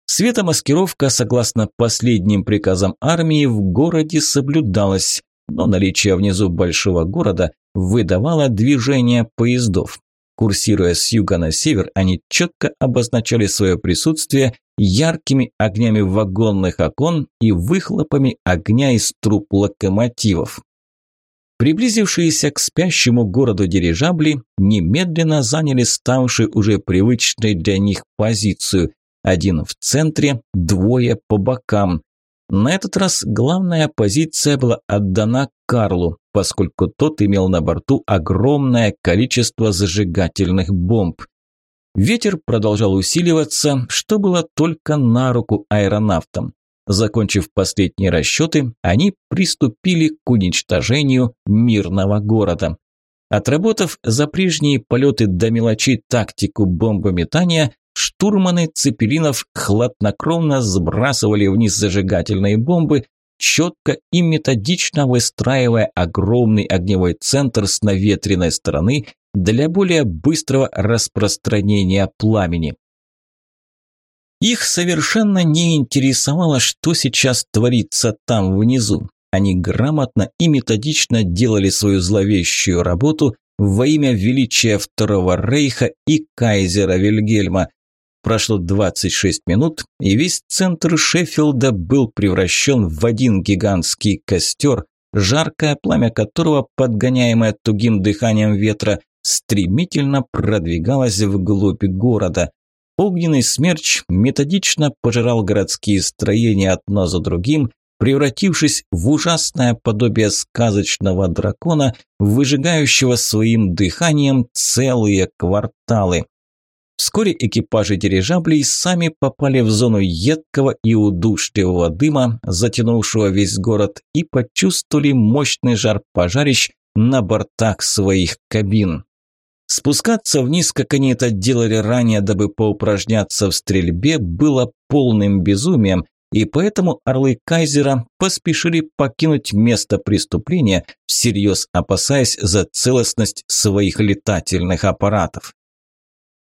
Светомаскировка, согласно последним приказам армии, в городе соблюдалась, но наличие внизу большого города выдавало движение поездов. Курсируя с юга на север, они четко обозначали свое присутствие яркими огнями вагонных окон и выхлопами огня из труб локомотивов. Приблизившиеся к спящему городу дирижабли немедленно заняли ставшую уже привычной для них позицию. Один в центре, двое по бокам. На этот раз главная позиция была отдана Карлу, поскольку тот имел на борту огромное количество зажигательных бомб. Ветер продолжал усиливаться, что было только на руку аэронавтам. Закончив последние расчеты, они приступили к уничтожению мирного города. Отработав за прежние полеты до мелочи тактику бомбометания, штурманы цепелинов хладнокровно сбрасывали вниз зажигательные бомбы, четко и методично выстраивая огромный огневой центр с наветренной стороны для более быстрого распространения пламени. Их совершенно не интересовало, что сейчас творится там внизу. Они грамотно и методично делали свою зловещую работу во имя величия Второго Рейха и кайзера Вильгельма, Прошло 26 минут, и весь центр Шеффилда был превращен в один гигантский костер, жаркое пламя которого, подгоняемое тугим дыханием ветра, стремительно продвигалось вглубь города. Огненный смерч методично пожирал городские строения одно за другим, превратившись в ужасное подобие сказочного дракона, выжигающего своим дыханием целые кварталы. Вскоре экипажи дирижаблей сами попали в зону едкого и удушливого дыма, затянувшего весь город, и почувствовали мощный жар пожарищ на бортах своих кабин. Спускаться вниз, как они это делали ранее, дабы поупражняться в стрельбе, было полным безумием, и поэтому орлы Кайзера поспешили покинуть место преступления, всерьез опасаясь за целостность своих летательных аппаратов.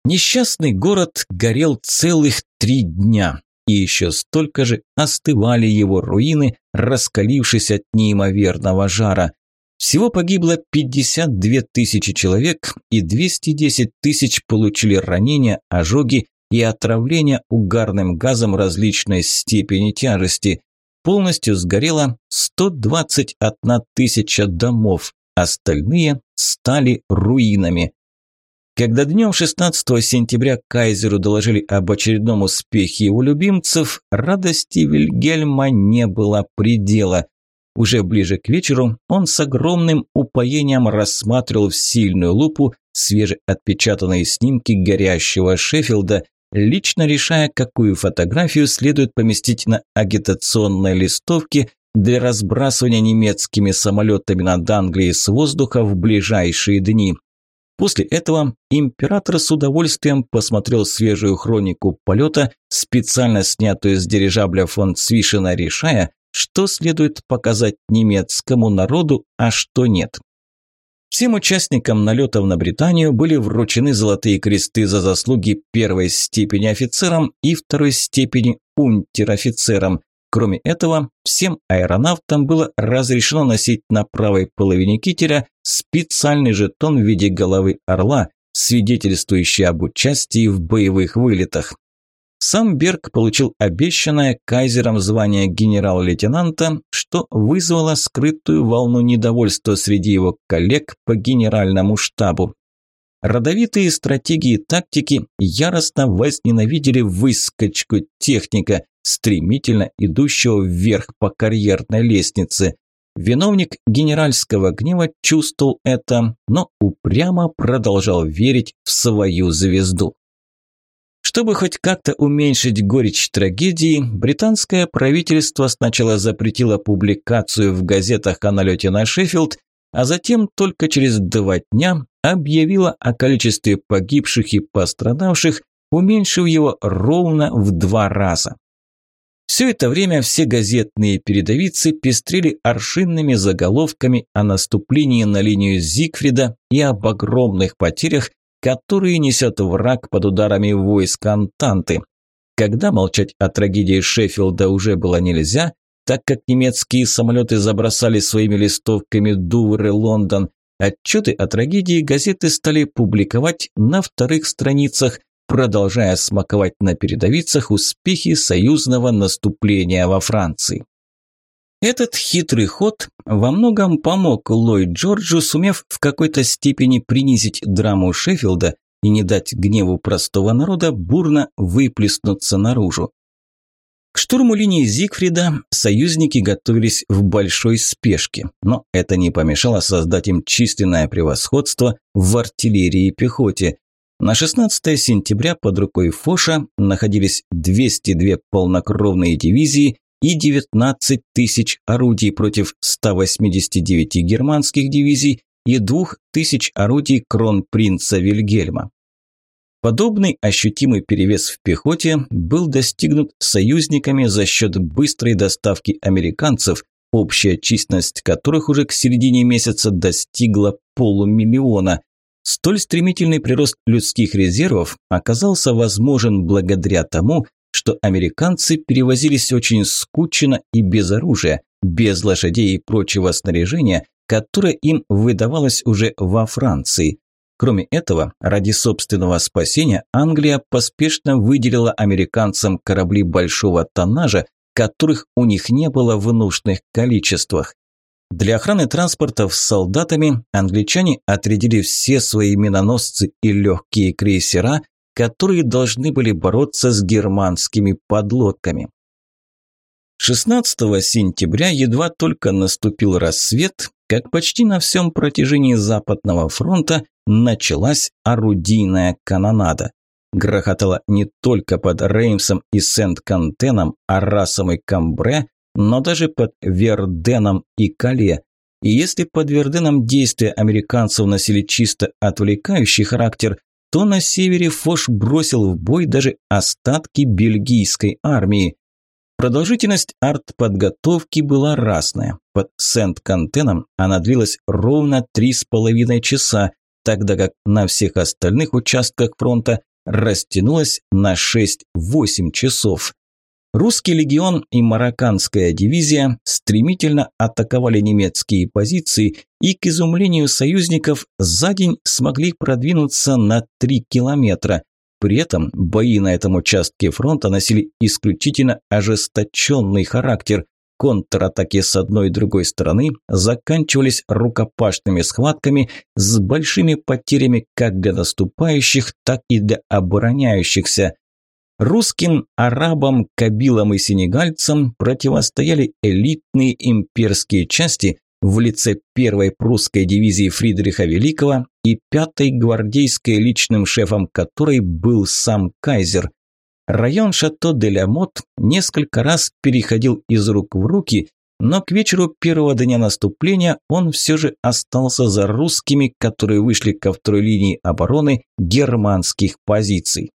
Несчастный город горел целых три дня, и еще столько же остывали его руины, раскалившись от неимоверного жара. Всего погибло 52 тысячи человек, и 210 тысяч получили ранения, ожоги и отравления угарным газом различной степени тяжести. Полностью сгорело 121 тысяча домов, остальные стали руинами. Когда днем 16 сентября Кайзеру доложили об очередном успехе его любимцев, радости Вильгельма не было предела. Уже ближе к вечеру он с огромным упоением рассматривал в сильную лупу свежеотпечатанные снимки горящего Шеффилда, лично решая, какую фотографию следует поместить на агитационной листовке для разбрасывания немецкими самолетами над Англией с воздуха в ближайшие дни. После этого император с удовольствием посмотрел свежую хронику полета, специально снятую с дирижабля фон Цвишина, решая, что следует показать немецкому народу, а что нет. Всем участникам налетов на Британию были вручены золотые кресты за заслуги первой степени офицерам и второй степени унтер-офицерам, Кроме этого, всем аэронавтам было разрешено носить на правой половине кителя специальный жетон в виде головы орла, свидетельствующий об участии в боевых вылетах. Сам Берг получил обещанное кайзером звание генерал-лейтенанта, что вызвало скрытую волну недовольства среди его коллег по генеральному штабу. Родовитые стратегии и тактики яростно возненавидели выскочку техника, стремительно идущего вверх по карьерной лестнице. Виновник генеральского гнева чувствовал это, но упрямо продолжал верить в свою звезду. Чтобы хоть как-то уменьшить горечь трагедии, британское правительство сначала запретило публикацию в газетах о налете на Шеффилд, а затем только через два дня объявило о количестве погибших и пострадавших, уменьшив его ровно в два раза. Все это время все газетные передовицы пестрели аршинными заголовками о наступлении на линию Зигфрида и об огромных потерях, которые несет враг под ударами войск Антанты. Когда молчать о трагедии Шеффилда уже было нельзя, так как немецкие самолеты забросали своими листовками Дувр и Лондон, отчеты о трагедии газеты стали публиковать на вторых страницах, продолжая смаковать на передовицах успехи союзного наступления во Франции. Этот хитрый ход во многом помог Ллойд Джорджу, сумев в какой-то степени принизить драму Шеффилда и не дать гневу простого народа бурно выплеснуться наружу. К штурму линии Зигфрида союзники готовились в большой спешке, но это не помешало создать им численное превосходство в артиллерии и пехоте. На 16 сентября под рукой Фоша находились 202 полнокровные дивизии и 19 тысяч орудий против 189 германских дивизий и 2000 орудий кронпринца Вильгельма. Подобный ощутимый перевес в пехоте был достигнут союзниками за счет быстрой доставки американцев, общая численность которых уже к середине месяца достигла полумиллиона – Столь стремительный прирост людских резервов оказался возможен благодаря тому, что американцы перевозились очень скучно и без оружия, без лошадей и прочего снаряжения, которое им выдавалось уже во Франции. Кроме этого, ради собственного спасения Англия поспешно выделила американцам корабли большого тоннажа, которых у них не было в нужных количествах. Для охраны транспортов с солдатами англичане отрядили все свои миноносцы и легкие крейсера, которые должны были бороться с германскими подлодками. 16 сентября едва только наступил рассвет, как почти на всем протяжении Западного фронта началась орудийная канонада. Грохотала не только под Реймсом и Сент-Кантеном, Арасом и Камбре, но даже под Верденом и Кале. И если под Верденом действия американцев носили чисто отвлекающий характер, то на севере Фош бросил в бой даже остатки бельгийской армии. Продолжительность артподготовки была разная. Под Сент-Кантеном она длилась ровно три с половиной часа, тогда как на всех остальных участках фронта растянулась на 6-8 часов. Русский легион и марокканская дивизия стремительно атаковали немецкие позиции и, к изумлению союзников, за день смогли продвинуться на 3 километра. При этом бои на этом участке фронта носили исключительно ожесточенный характер. Контратаки с одной и другой стороны заканчивались рукопашными схватками с большими потерями как для наступающих, так и для обороняющихся. Русским, арабам, кабилам и сенегальцам противостояли элитные имперские части в лице первой прусской дивизии Фридриха Великого и пятой гвардейской, личным шефом которой был сам кайзер. Район Шато-де-Ля-Мот несколько раз переходил из рук в руки, но к вечеру первого дня наступления он все же остался за русскими, которые вышли ко второй линии обороны германских позиций.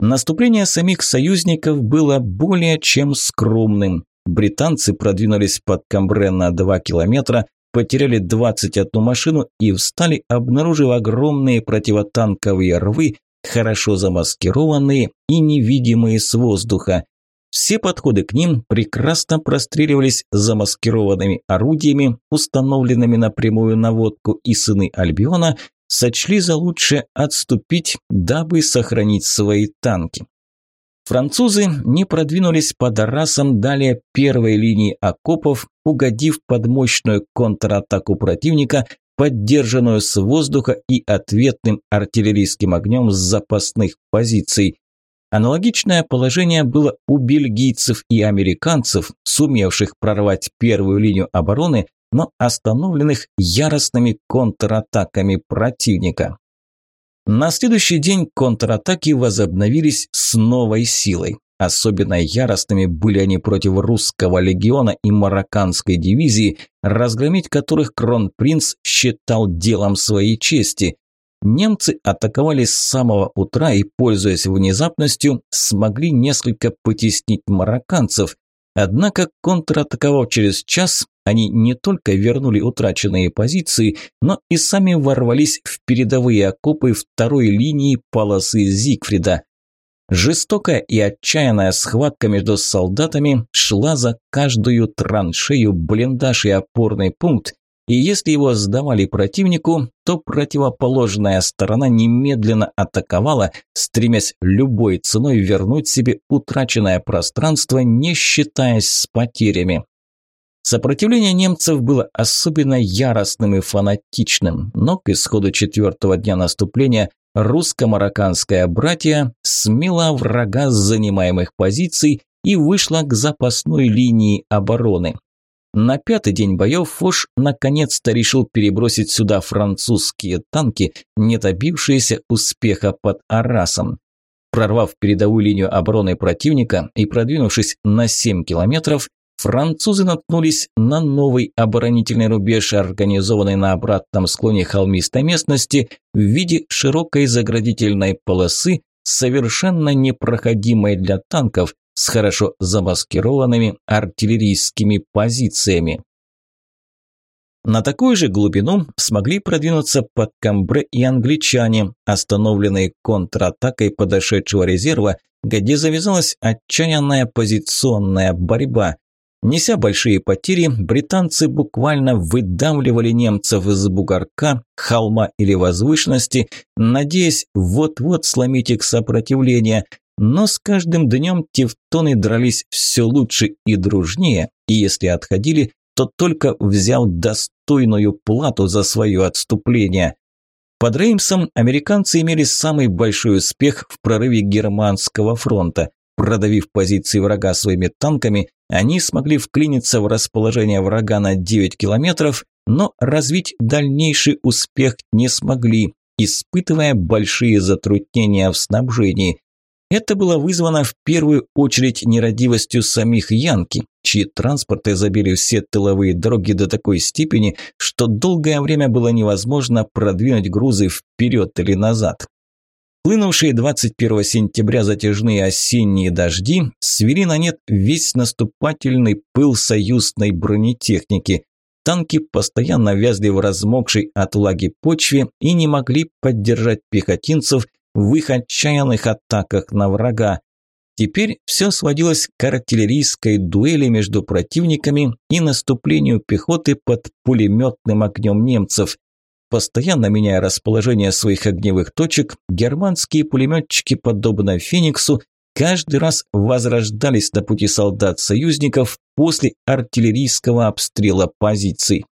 Наступление самих союзников было более чем скромным. Британцы продвинулись под Камбре на 2 километра, потеряли 21 машину и встали, обнаружив огромные противотанковые рвы, хорошо замаскированные и невидимые с воздуха. Все подходы к ним прекрасно простреливались замаскированными орудиями, установленными на прямую наводку, и сыны Альбиона сочли за лучшее отступить, дабы сохранить свои танки. Французы не продвинулись под Арасом далее первой линии окопов, угодив под мощную контратаку противника, поддержанную с воздуха и ответным артиллерийским огнем с запасных позиций. Аналогичное положение было у бельгийцев и американцев, сумевших прорвать первую линию обороны, но остановленных яростными контратаками противника. На следующий день контратаки возобновились с новой силой. Особенно яростными были они против русского легиона и марокканской дивизии, разгромить которых кронпринц считал делом своей чести. Немцы атаковали с самого утра и, пользуясь внезапностью, смогли несколько потеснить марокканцев. Однако, контратаковав через час, они не только вернули утраченные позиции, но и сами ворвались в передовые окопы второй линии полосы Зигфрида. Жестокая и отчаянная схватка между солдатами шла за каждую траншею, блиндаж и опорный пункт, и если его сдавали противнику, то противоположная сторона немедленно атаковала, стремясь любой ценой вернуть себе утраченное пространство, не считаясь с потерями. Сопротивление немцев было особенно яростным и фанатичным, но к исходу четвертого дня наступления русско-марокканская братья смела врага с занимаемых позиций и вышла к запасной линии обороны. На пятый день боев Фош наконец-то решил перебросить сюда французские танки, не добившиеся успеха под Арасом. Прорвав передовую линию обороны противника и продвинувшись на 7 километров, французы наткнулись на новый оборонительный рубеж, организованный на обратном склоне холмистой местности в виде широкой заградительной полосы, совершенно непроходимой для танков, с хорошо замаскированными артиллерийскими позициями. На такую же глубину смогли продвинуться под Камбре и англичане, остановленные контратакой подошедшего резерва, где завязалась отчаянная позиционная борьба. Неся большие потери, британцы буквально выдавливали немцев из бугорка, холма или возвышенности, надеясь вот-вот сломить их сопротивление, но с каждым днем тевтоны дрались все лучше и дружнее, и если отходили, то только взял достойную плату за свое отступление. Под Реймсом американцы имели самый большой успех в прорыве германского фронта. Продавив позиции врага своими танками, они смогли вклиниться в расположение врага на 9 километров, но развить дальнейший успех не смогли, испытывая большие затруднения в снабжении. Это было вызвано в первую очередь нерадивостью самих Янки, чьи транспорты забили все тыловые дороги до такой степени, что долгое время было невозможно продвинуть грузы вперед или назад. Хлынувшие 21 сентября затяжные осенние дожди свели на нет весь наступательный пыл союзной бронетехники. Танки постоянно вязли в размокшей от влаги почве и не могли поддержать пехотинцев в их отчаянных атаках на врага. Теперь все сводилось к артиллерийской дуэли между противниками и наступлению пехоты под пулеметным огнем немцев. Постоянно меняя расположение своих огневых точек, германские пулеметчики, подобно «Фениксу», каждый раз возрождались на пути солдат-союзников после артиллерийского обстрела позиций.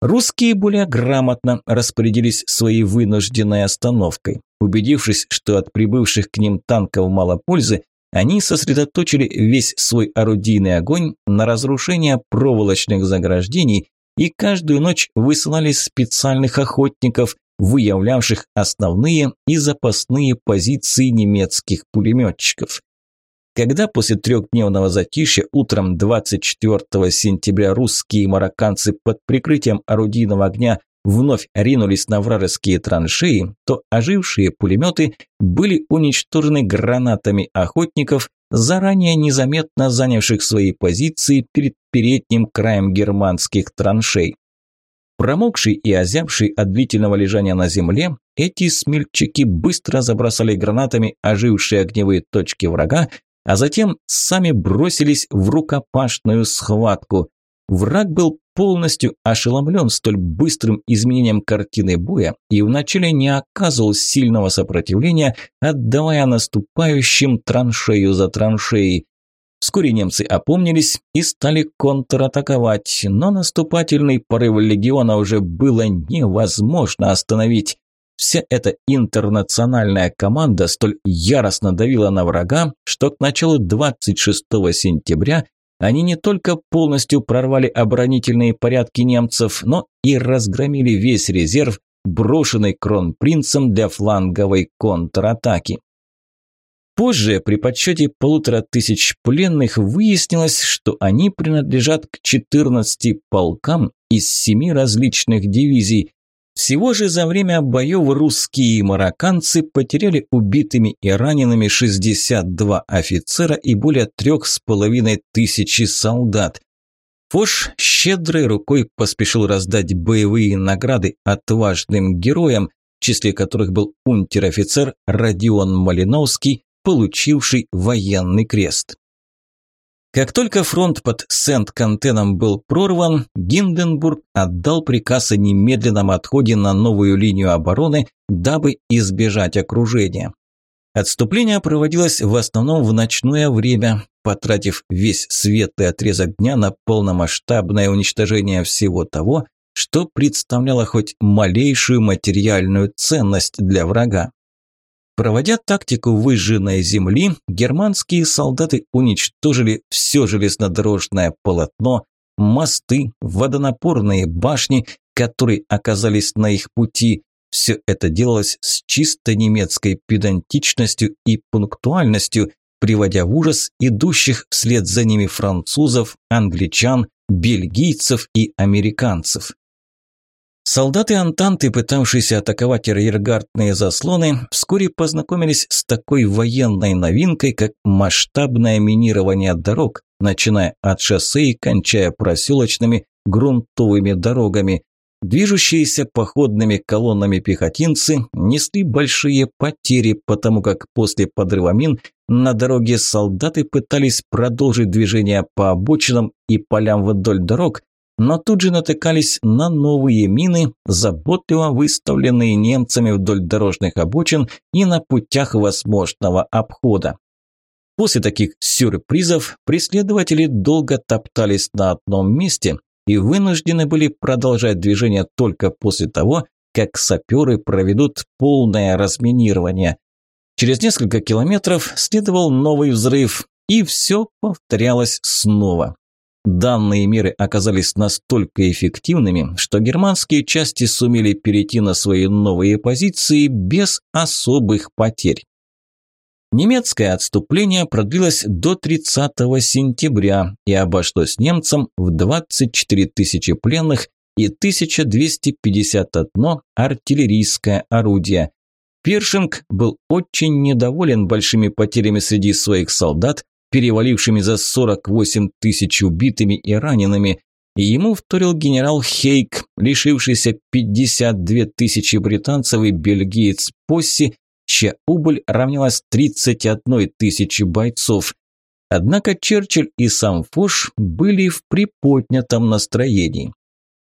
Русские более грамотно распорядились своей вынужденной остановкой. Убедившись, что от прибывших к ним танков мало пользы, они сосредоточили весь свой орудийный огонь на разрушение проволочных заграждений и каждую ночь высылали специальных охотников, выявлявших основные и запасные позиции немецких пулеметчиков. Когда после трехдневного затишья утром 24 сентября русские и марокканцы под прикрытием орудийного огня вновь ринулись на вражеские траншеи, то ожившие пулеметы были уничтожены гранатами охотников, заранее незаметно занявших свои позиции перед передним краем германских траншей. Промокший и озябший от длительного лежания на земле, эти смельчаки быстро забросали гранатами ожившие огневые точки врага, а затем сами бросились в рукопашную схватку. Враг был полностью ошеломлен столь быстрым изменением картины боя и вначале не оказывал сильного сопротивления, отдавая наступающим траншею за траншеей. Вскоре немцы опомнились и стали контратаковать, но наступательный порыв легиона уже было невозможно остановить. Вся эта интернациональная команда столь яростно давила на врага, что к началу 26 сентября они не только полностью прорвали оборонительные порядки немцев, но и разгромили весь резерв, брошенный кронпринцем для фланговой контратаки. Позже, при подсчете полутора тысяч пленных, выяснилось, что они принадлежат к 14 полкам из семи различных дивизий, всего же за время боев русские и марокканцы потеряли убитыми и ранеными 62 офицера и более трех с половиной тысячи солдат. Фош щедрой рукой поспешил раздать боевые награды отважным героям, в числе которых был унтер-офицер Родион Малиновский, получивший военный крест. Как только фронт под Сент-Кантеном был прорван, Гинденбург отдал приказ о немедленном отходе на новую линию обороны, дабы избежать окружения. Отступление проводилось в основном в ночное время, потратив весь светлый отрезок дня на полномасштабное уничтожение всего того, что представляло хоть малейшую материальную ценность для врага. Проводя тактику выжженной земли, германские солдаты уничтожили все железнодорожное полотно, мосты, водонапорные башни, которые оказались на их пути. Все это делалось с чисто немецкой педантичностью и пунктуальностью, приводя в ужас идущих вслед за ними французов, англичан, бельгийцев и американцев. Солдаты Антанты, пытавшиеся атаковать арьергардные заслоны, вскоре познакомились с такой военной новинкой, как масштабное минирование дорог, начиная от шоссе и кончая проселочными грунтовыми дорогами. Движущиеся походными колоннами пехотинцы несли большие потери, потому как после подрыва мин на дороге солдаты пытались продолжить движение по обочинам и полям вдоль дорог, но тут же натыкались на новые мины, заботливо выставленные немцами вдоль дорожных обочин и на путях возможного обхода. После таких сюрпризов преследователи долго топтались на одном месте и вынуждены были продолжать движение только после того, как саперы проведут полное разминирование. Через несколько километров следовал новый взрыв, и все повторялось снова. Данные меры оказались настолько эффективными, что германские части сумели перейти на свои новые позиции без особых потерь. Немецкое отступление продлилось до 30 сентября и обошлось немцам в 24 тысячи пленных и 1251 артиллерийское орудие. Першинг был очень недоволен большими потерями среди своих солдат, перевалившими за 48 тысяч убитыми и ранеными, и ему вторил генерал Хейк, лишившийся 52 тысячи британцев и бельгиец Посси, чья убыль равнялась 31 тысячи бойцов. Однако Черчилль и сам Фош были в приподнятом настроении.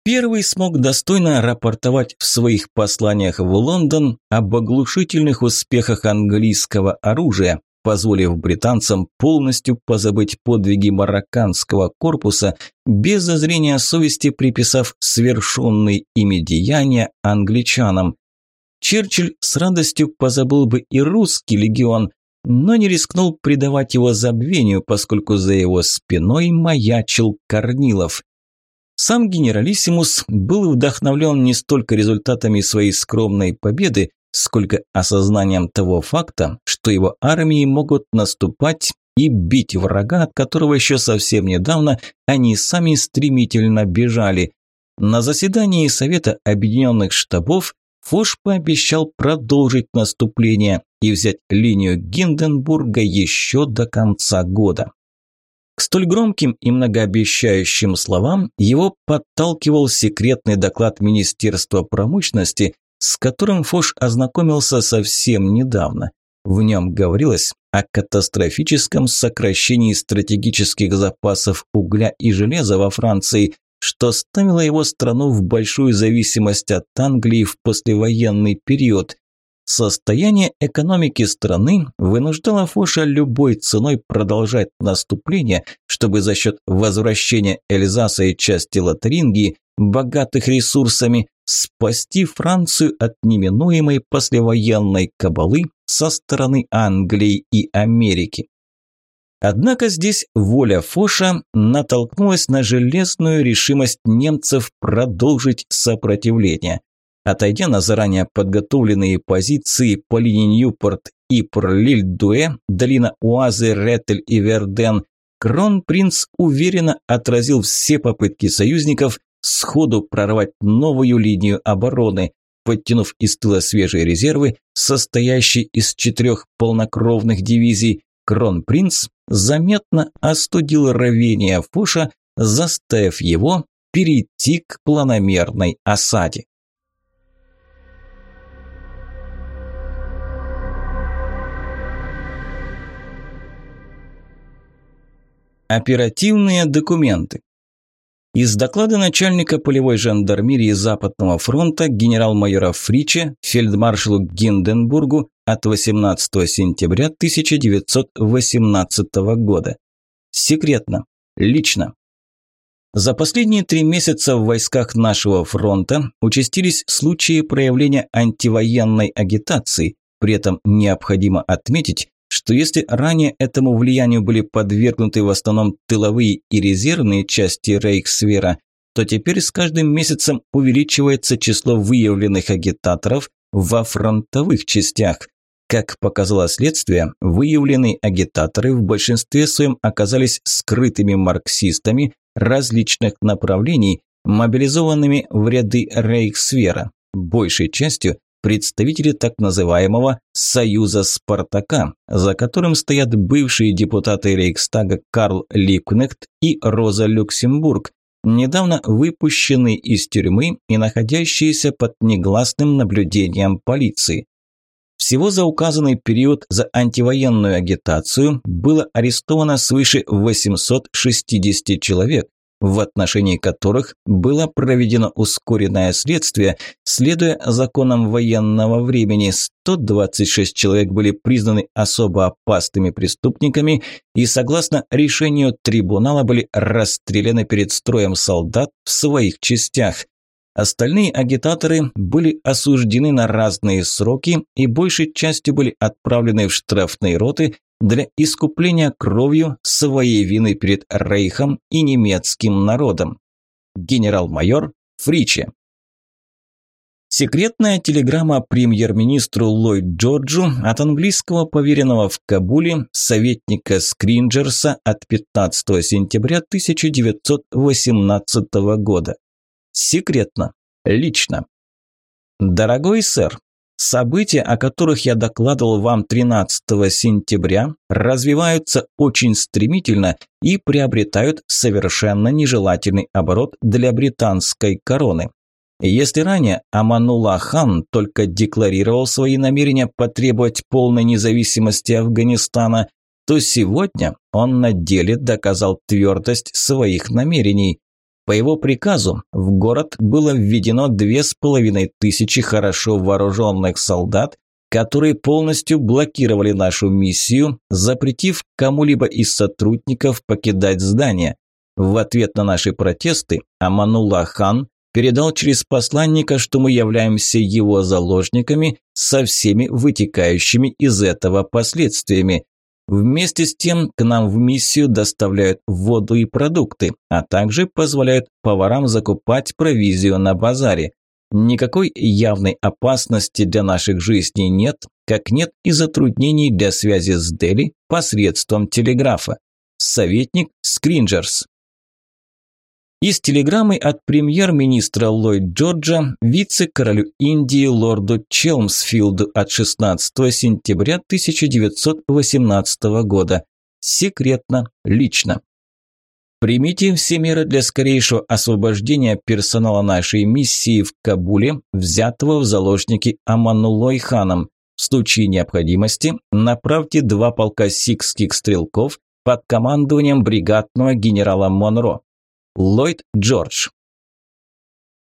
Первый смог достойно рапортовать в своих посланиях в Лондон об оглушительных успехах английского оружия, позволив британцам полностью позабыть подвиги марокканского корпуса, без зазрения совести приписав свершенные ими деяния англичанам. Черчилль с радостью позабыл бы и русский легион, но не рискнул предавать его забвению, поскольку за его спиной маячил Корнилов. Сам генералиссимус был вдохновлен не столько результатами своей скромной победы, сколько осознанием того факта, что его армии могут наступать и бить врага, от которого еще совсем недавно они сами стремительно бежали. На заседании Совета Объединенных Штабов Фош пообещал продолжить наступление и взять линию Гинденбурга еще до конца года. К столь громким и многообещающим словам его подталкивал секретный доклад Министерства промышленности, с которым Фош ознакомился совсем недавно. В нем говорилось о катастрофическом сокращении стратегических запасов угля и железа во Франции, что ставило его страну в большую зависимость от Англии в послевоенный период. Состояние экономики страны вынуждало Фоша любой ценой продолжать наступление, чтобы за счет возвращения Эльзаса и части Лотарингии, богатых ресурсами, спасти Францию от неминуемой послевоенной кабалы со стороны Англии и Америки. Однако здесь воля Фоша натолкнулась на железную решимость немцев продолжить сопротивление. Отойдя на заранее подготовленные позиции по линии Ньюпорт и Прлиль-Дуэ, долина Уазы, Реттель и Верден, Кронпринц уверенно отразил все попытки союзников сходу прорвать новую линию обороны, подтянув из тыла свежие резервы, состоящие из четырех полнокровных дивизий, Кронпринц заметно остудил равение Фоша, заставив его перейти к планомерной осаде. Оперативные документы. Из доклада начальника полевой жандармерии Западного фронта генерал-майора Фриче фельдмаршалу Гинденбургу от 18 сентября 1918 года. Секретно. Лично. За последние три месяца в войсках нашего фронта участились случаи проявления антивоенной агитации. При этом необходимо отметить, что если ранее этому влиянию были подвергнуты в основном тыловые и резервные части Рейхсвера, то теперь с каждым месяцем увеличивается число выявленных агитаторов во фронтовых частях. Как показало следствие, выявленные агитаторы в большинстве своем оказались скрытыми марксистами различных направлений, мобилизованными в ряды Рейхсвера, большей частью представители так называемого «Союза Спартака», за которым стоят бывшие депутаты Рейхстага Карл Липкнехт и Роза Люксембург, недавно выпущенные из тюрьмы и находящиеся под негласным наблюдением полиции. Всего за указанный период за антивоенную агитацию было арестовано свыше 860 человек, в отношении которых было проведено ускоренное следствие, следуя законам военного времени. 126 человек были признаны особо опасными преступниками и, согласно решению трибунала, были расстреляны перед строем солдат в своих частях. Остальные агитаторы были осуждены на разные сроки и большей частью были отправлены в штрафные роты для искупления кровью своей вины перед Рейхом и немецким народом. Генерал-майор Фриче. Секретная телеграмма премьер-министру Ллойд Джорджу от английского поверенного в Кабуле советника Скринджерса от 15 сентября 1918 года. Секретно. Лично. Дорогой сэр, события, о которых я докладывал вам 13 сентября, развиваются очень стремительно и приобретают совершенно нежелательный оборот для британской короны. Если ранее Аманула хан только декларировал свои намерения потребовать полной независимости Афганистана, то сегодня он на деле доказал твердость своих намерений. По его приказу в город было введено две с половиной тысячи хорошо вооруженных солдат, которые полностью блокировали нашу миссию, запретив кому-либо из сотрудников покидать здание. В ответ на наши протесты Аманулла хан передал через посланника, что мы являемся его заложниками со всеми вытекающими из этого последствиями. Вместе с тем к нам в миссию доставляют воду и продукты, а также позволяют поварам закупать провизию на базаре. Никакой явной опасности для наших жизней нет, как нет и затруднений для связи с Дели посредством телеграфа. Советник Скринджерс. Из телеграммы от премьер-министра Ллойд Джорджа вице-королю Индии лорду Челмсфилду от 16 сентября 1918 года. Секретно, лично. Примите все меры для скорейшего освобождения персонала нашей миссии в Кабуле, взятого в заложники Аманулой ханом. В случае необходимости направьте два полка сикских стрелков под командованием бригадного генерала Монро. Ллойд Джордж.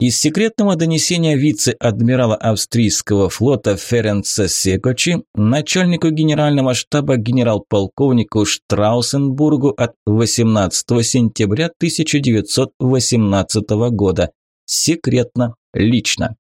Из секретного донесения вице-адмирала австрийского флота Ференца Секочи начальнику генерального штаба генерал-полковнику Штраусенбургу от 18 сентября 1918 года. Секретно, лично.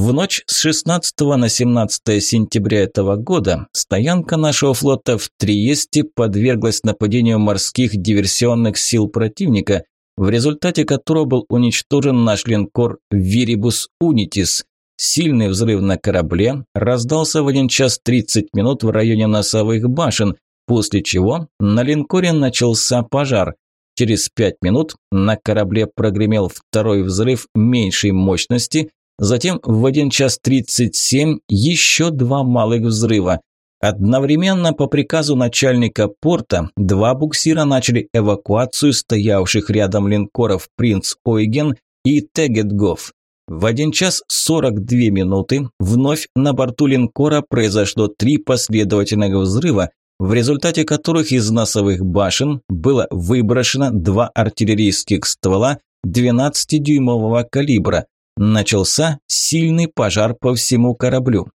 В ночь с 16 на 17 сентября этого года стоянка нашего флота в Триесте подверглась нападению морских диверсионных сил противника, в результате которого был уничтожен наш линкор «Вирибус Унитис». Сильный взрыв на корабле раздался в 1 час 30 минут в районе носовых башен, после чего на линкоре начался пожар. Через 5 минут на корабле прогремел второй взрыв меньшей мощности, Затем в 1 час 37 еще два малых взрыва. Одновременно по приказу начальника порта два буксира начали эвакуацию стоявших рядом линкоров «Принц Ойген» и «Тегетгоф». В 1 час 42 минуты вновь на борту линкора произошло три последовательных взрыва, в результате которых из носовых башен было выброшено два артиллерийских ствола 12-дюймового калибра, начался сильный пожар по всему кораблю.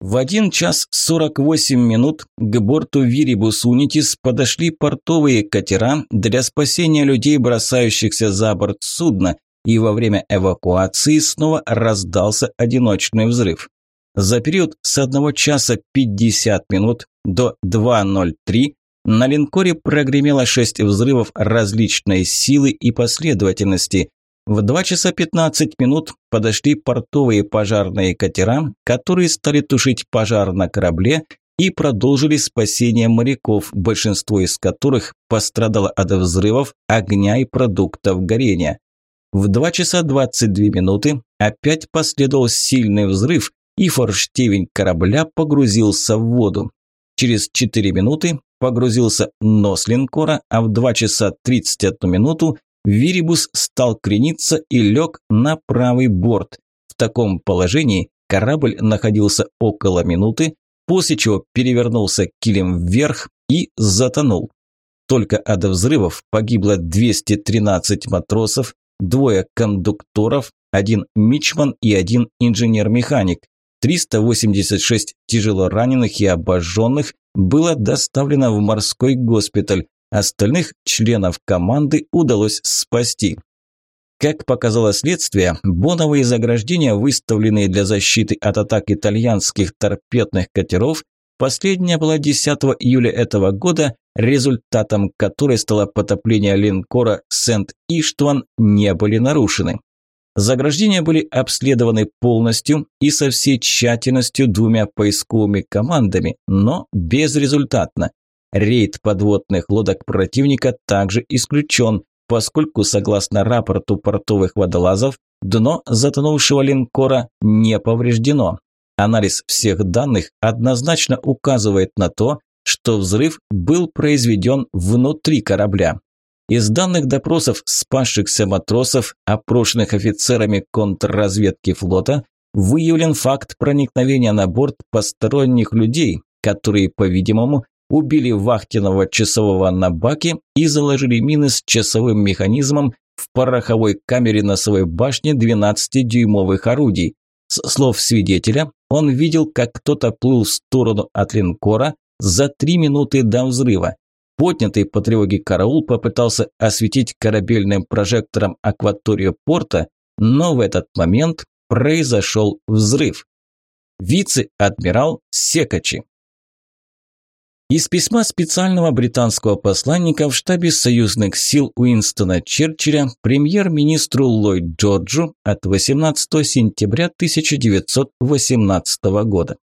В 1 час 48 минут к борту Вирибус Унитис подошли портовые катера для спасения людей, бросающихся за борт судна, и во время эвакуации снова раздался одиночный взрыв. За период с 1 часа 50 минут до 2.03 на линкоре прогремело 6 взрывов различной силы и последовательности. В 2 часа 15 минут подошли портовые пожарные катера, которые стали тушить пожар на корабле и продолжили спасение моряков, большинство из которых пострадало от взрывов, огня и продуктов горения. В 2 часа 22 минуты опять последовал сильный взрыв, и форштевень корабля погрузился в воду. Через 4 минуты погрузился нос линкора, а в 2 часа 31 минуту Вирибус стал крениться и лег на правый борт. В таком положении корабль находился около минуты, после чего перевернулся килем вверх и затонул. Только от взрывов погибло 213 матросов, двое кондукторов, один мичман и один инженер-механик. 386 тяжело раненых и обожженных было доставлено в морской госпиталь, Остальных членов команды удалось спасти. Как показало следствие, боновые заграждения, выставленные для защиты от атак итальянских торпедных катеров, последняя была 10 июля этого года, результатом которой стало потопление линкора Сент-Иштван, не были нарушены. Заграждения были обследованы полностью и со всей тщательностью двумя поисковыми командами, но безрезультатно. Рейд подводных лодок противника также исключен, поскольку, согласно рапорту портовых водолазов, дно затонувшего линкора не повреждено. Анализ всех данных однозначно указывает на то, что взрыв был произведен внутри корабля. Из данных допросов спасшихся матросов, опрошенных офицерами контрразведки флота, выявлен факт проникновения на борт посторонних людей, которые, по-видимому, убили вахтенного часового на баке и заложили мины с часовым механизмом в пороховой камере носовой башни 12-дюймовых орудий. С слов свидетеля, он видел, как кто-то плыл в сторону от линкора за три минуты до взрыва. Поднятый по тревоге караул попытался осветить корабельным прожектором акваторию порта, но в этот момент произошел взрыв. Вице-адмирал Секачи. Из письма специального британского посланника в штабе союзных сил Уинстона Черчилля премьер-министру Ллойд Джорджу от 18 сентября 1918 года.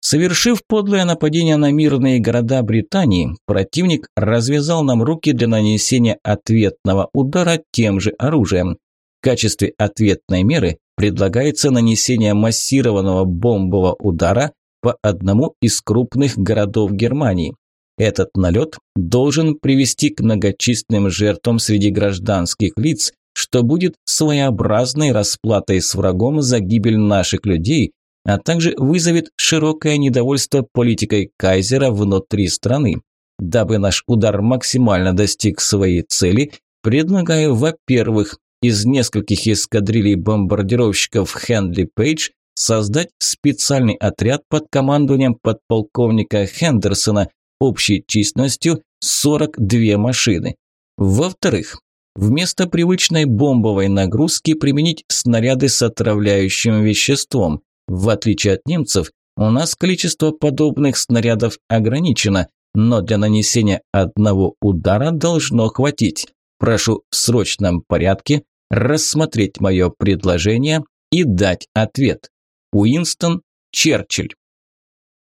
Совершив подлое нападение на мирные города Британии, противник развязал нам руки для нанесения ответного удара тем же оружием. В качестве ответной меры предлагается нанесение массированного бомбового удара по одному из крупных городов Германии. Этот налет должен привести к многочисленным жертвам среди гражданских лиц, что будет своеобразной расплатой с врагом за гибель наших людей а также вызовет широкое недовольство политикой Кайзера внутри страны. Дабы наш удар максимально достиг своей цели, предлагаю, во-первых, из нескольких эскадрилей бомбардировщиков Хендли Пейдж создать специальный отряд под командованием подполковника Хендерсона общей численностью 42 машины. Во-вторых, вместо привычной бомбовой нагрузки применить снаряды с отравляющим веществом. В отличие от немцев, у нас количество подобных снарядов ограничено, но для нанесения одного удара должно хватить. Прошу в срочном порядке рассмотреть мое предложение и дать ответ. Уинстон Черчилль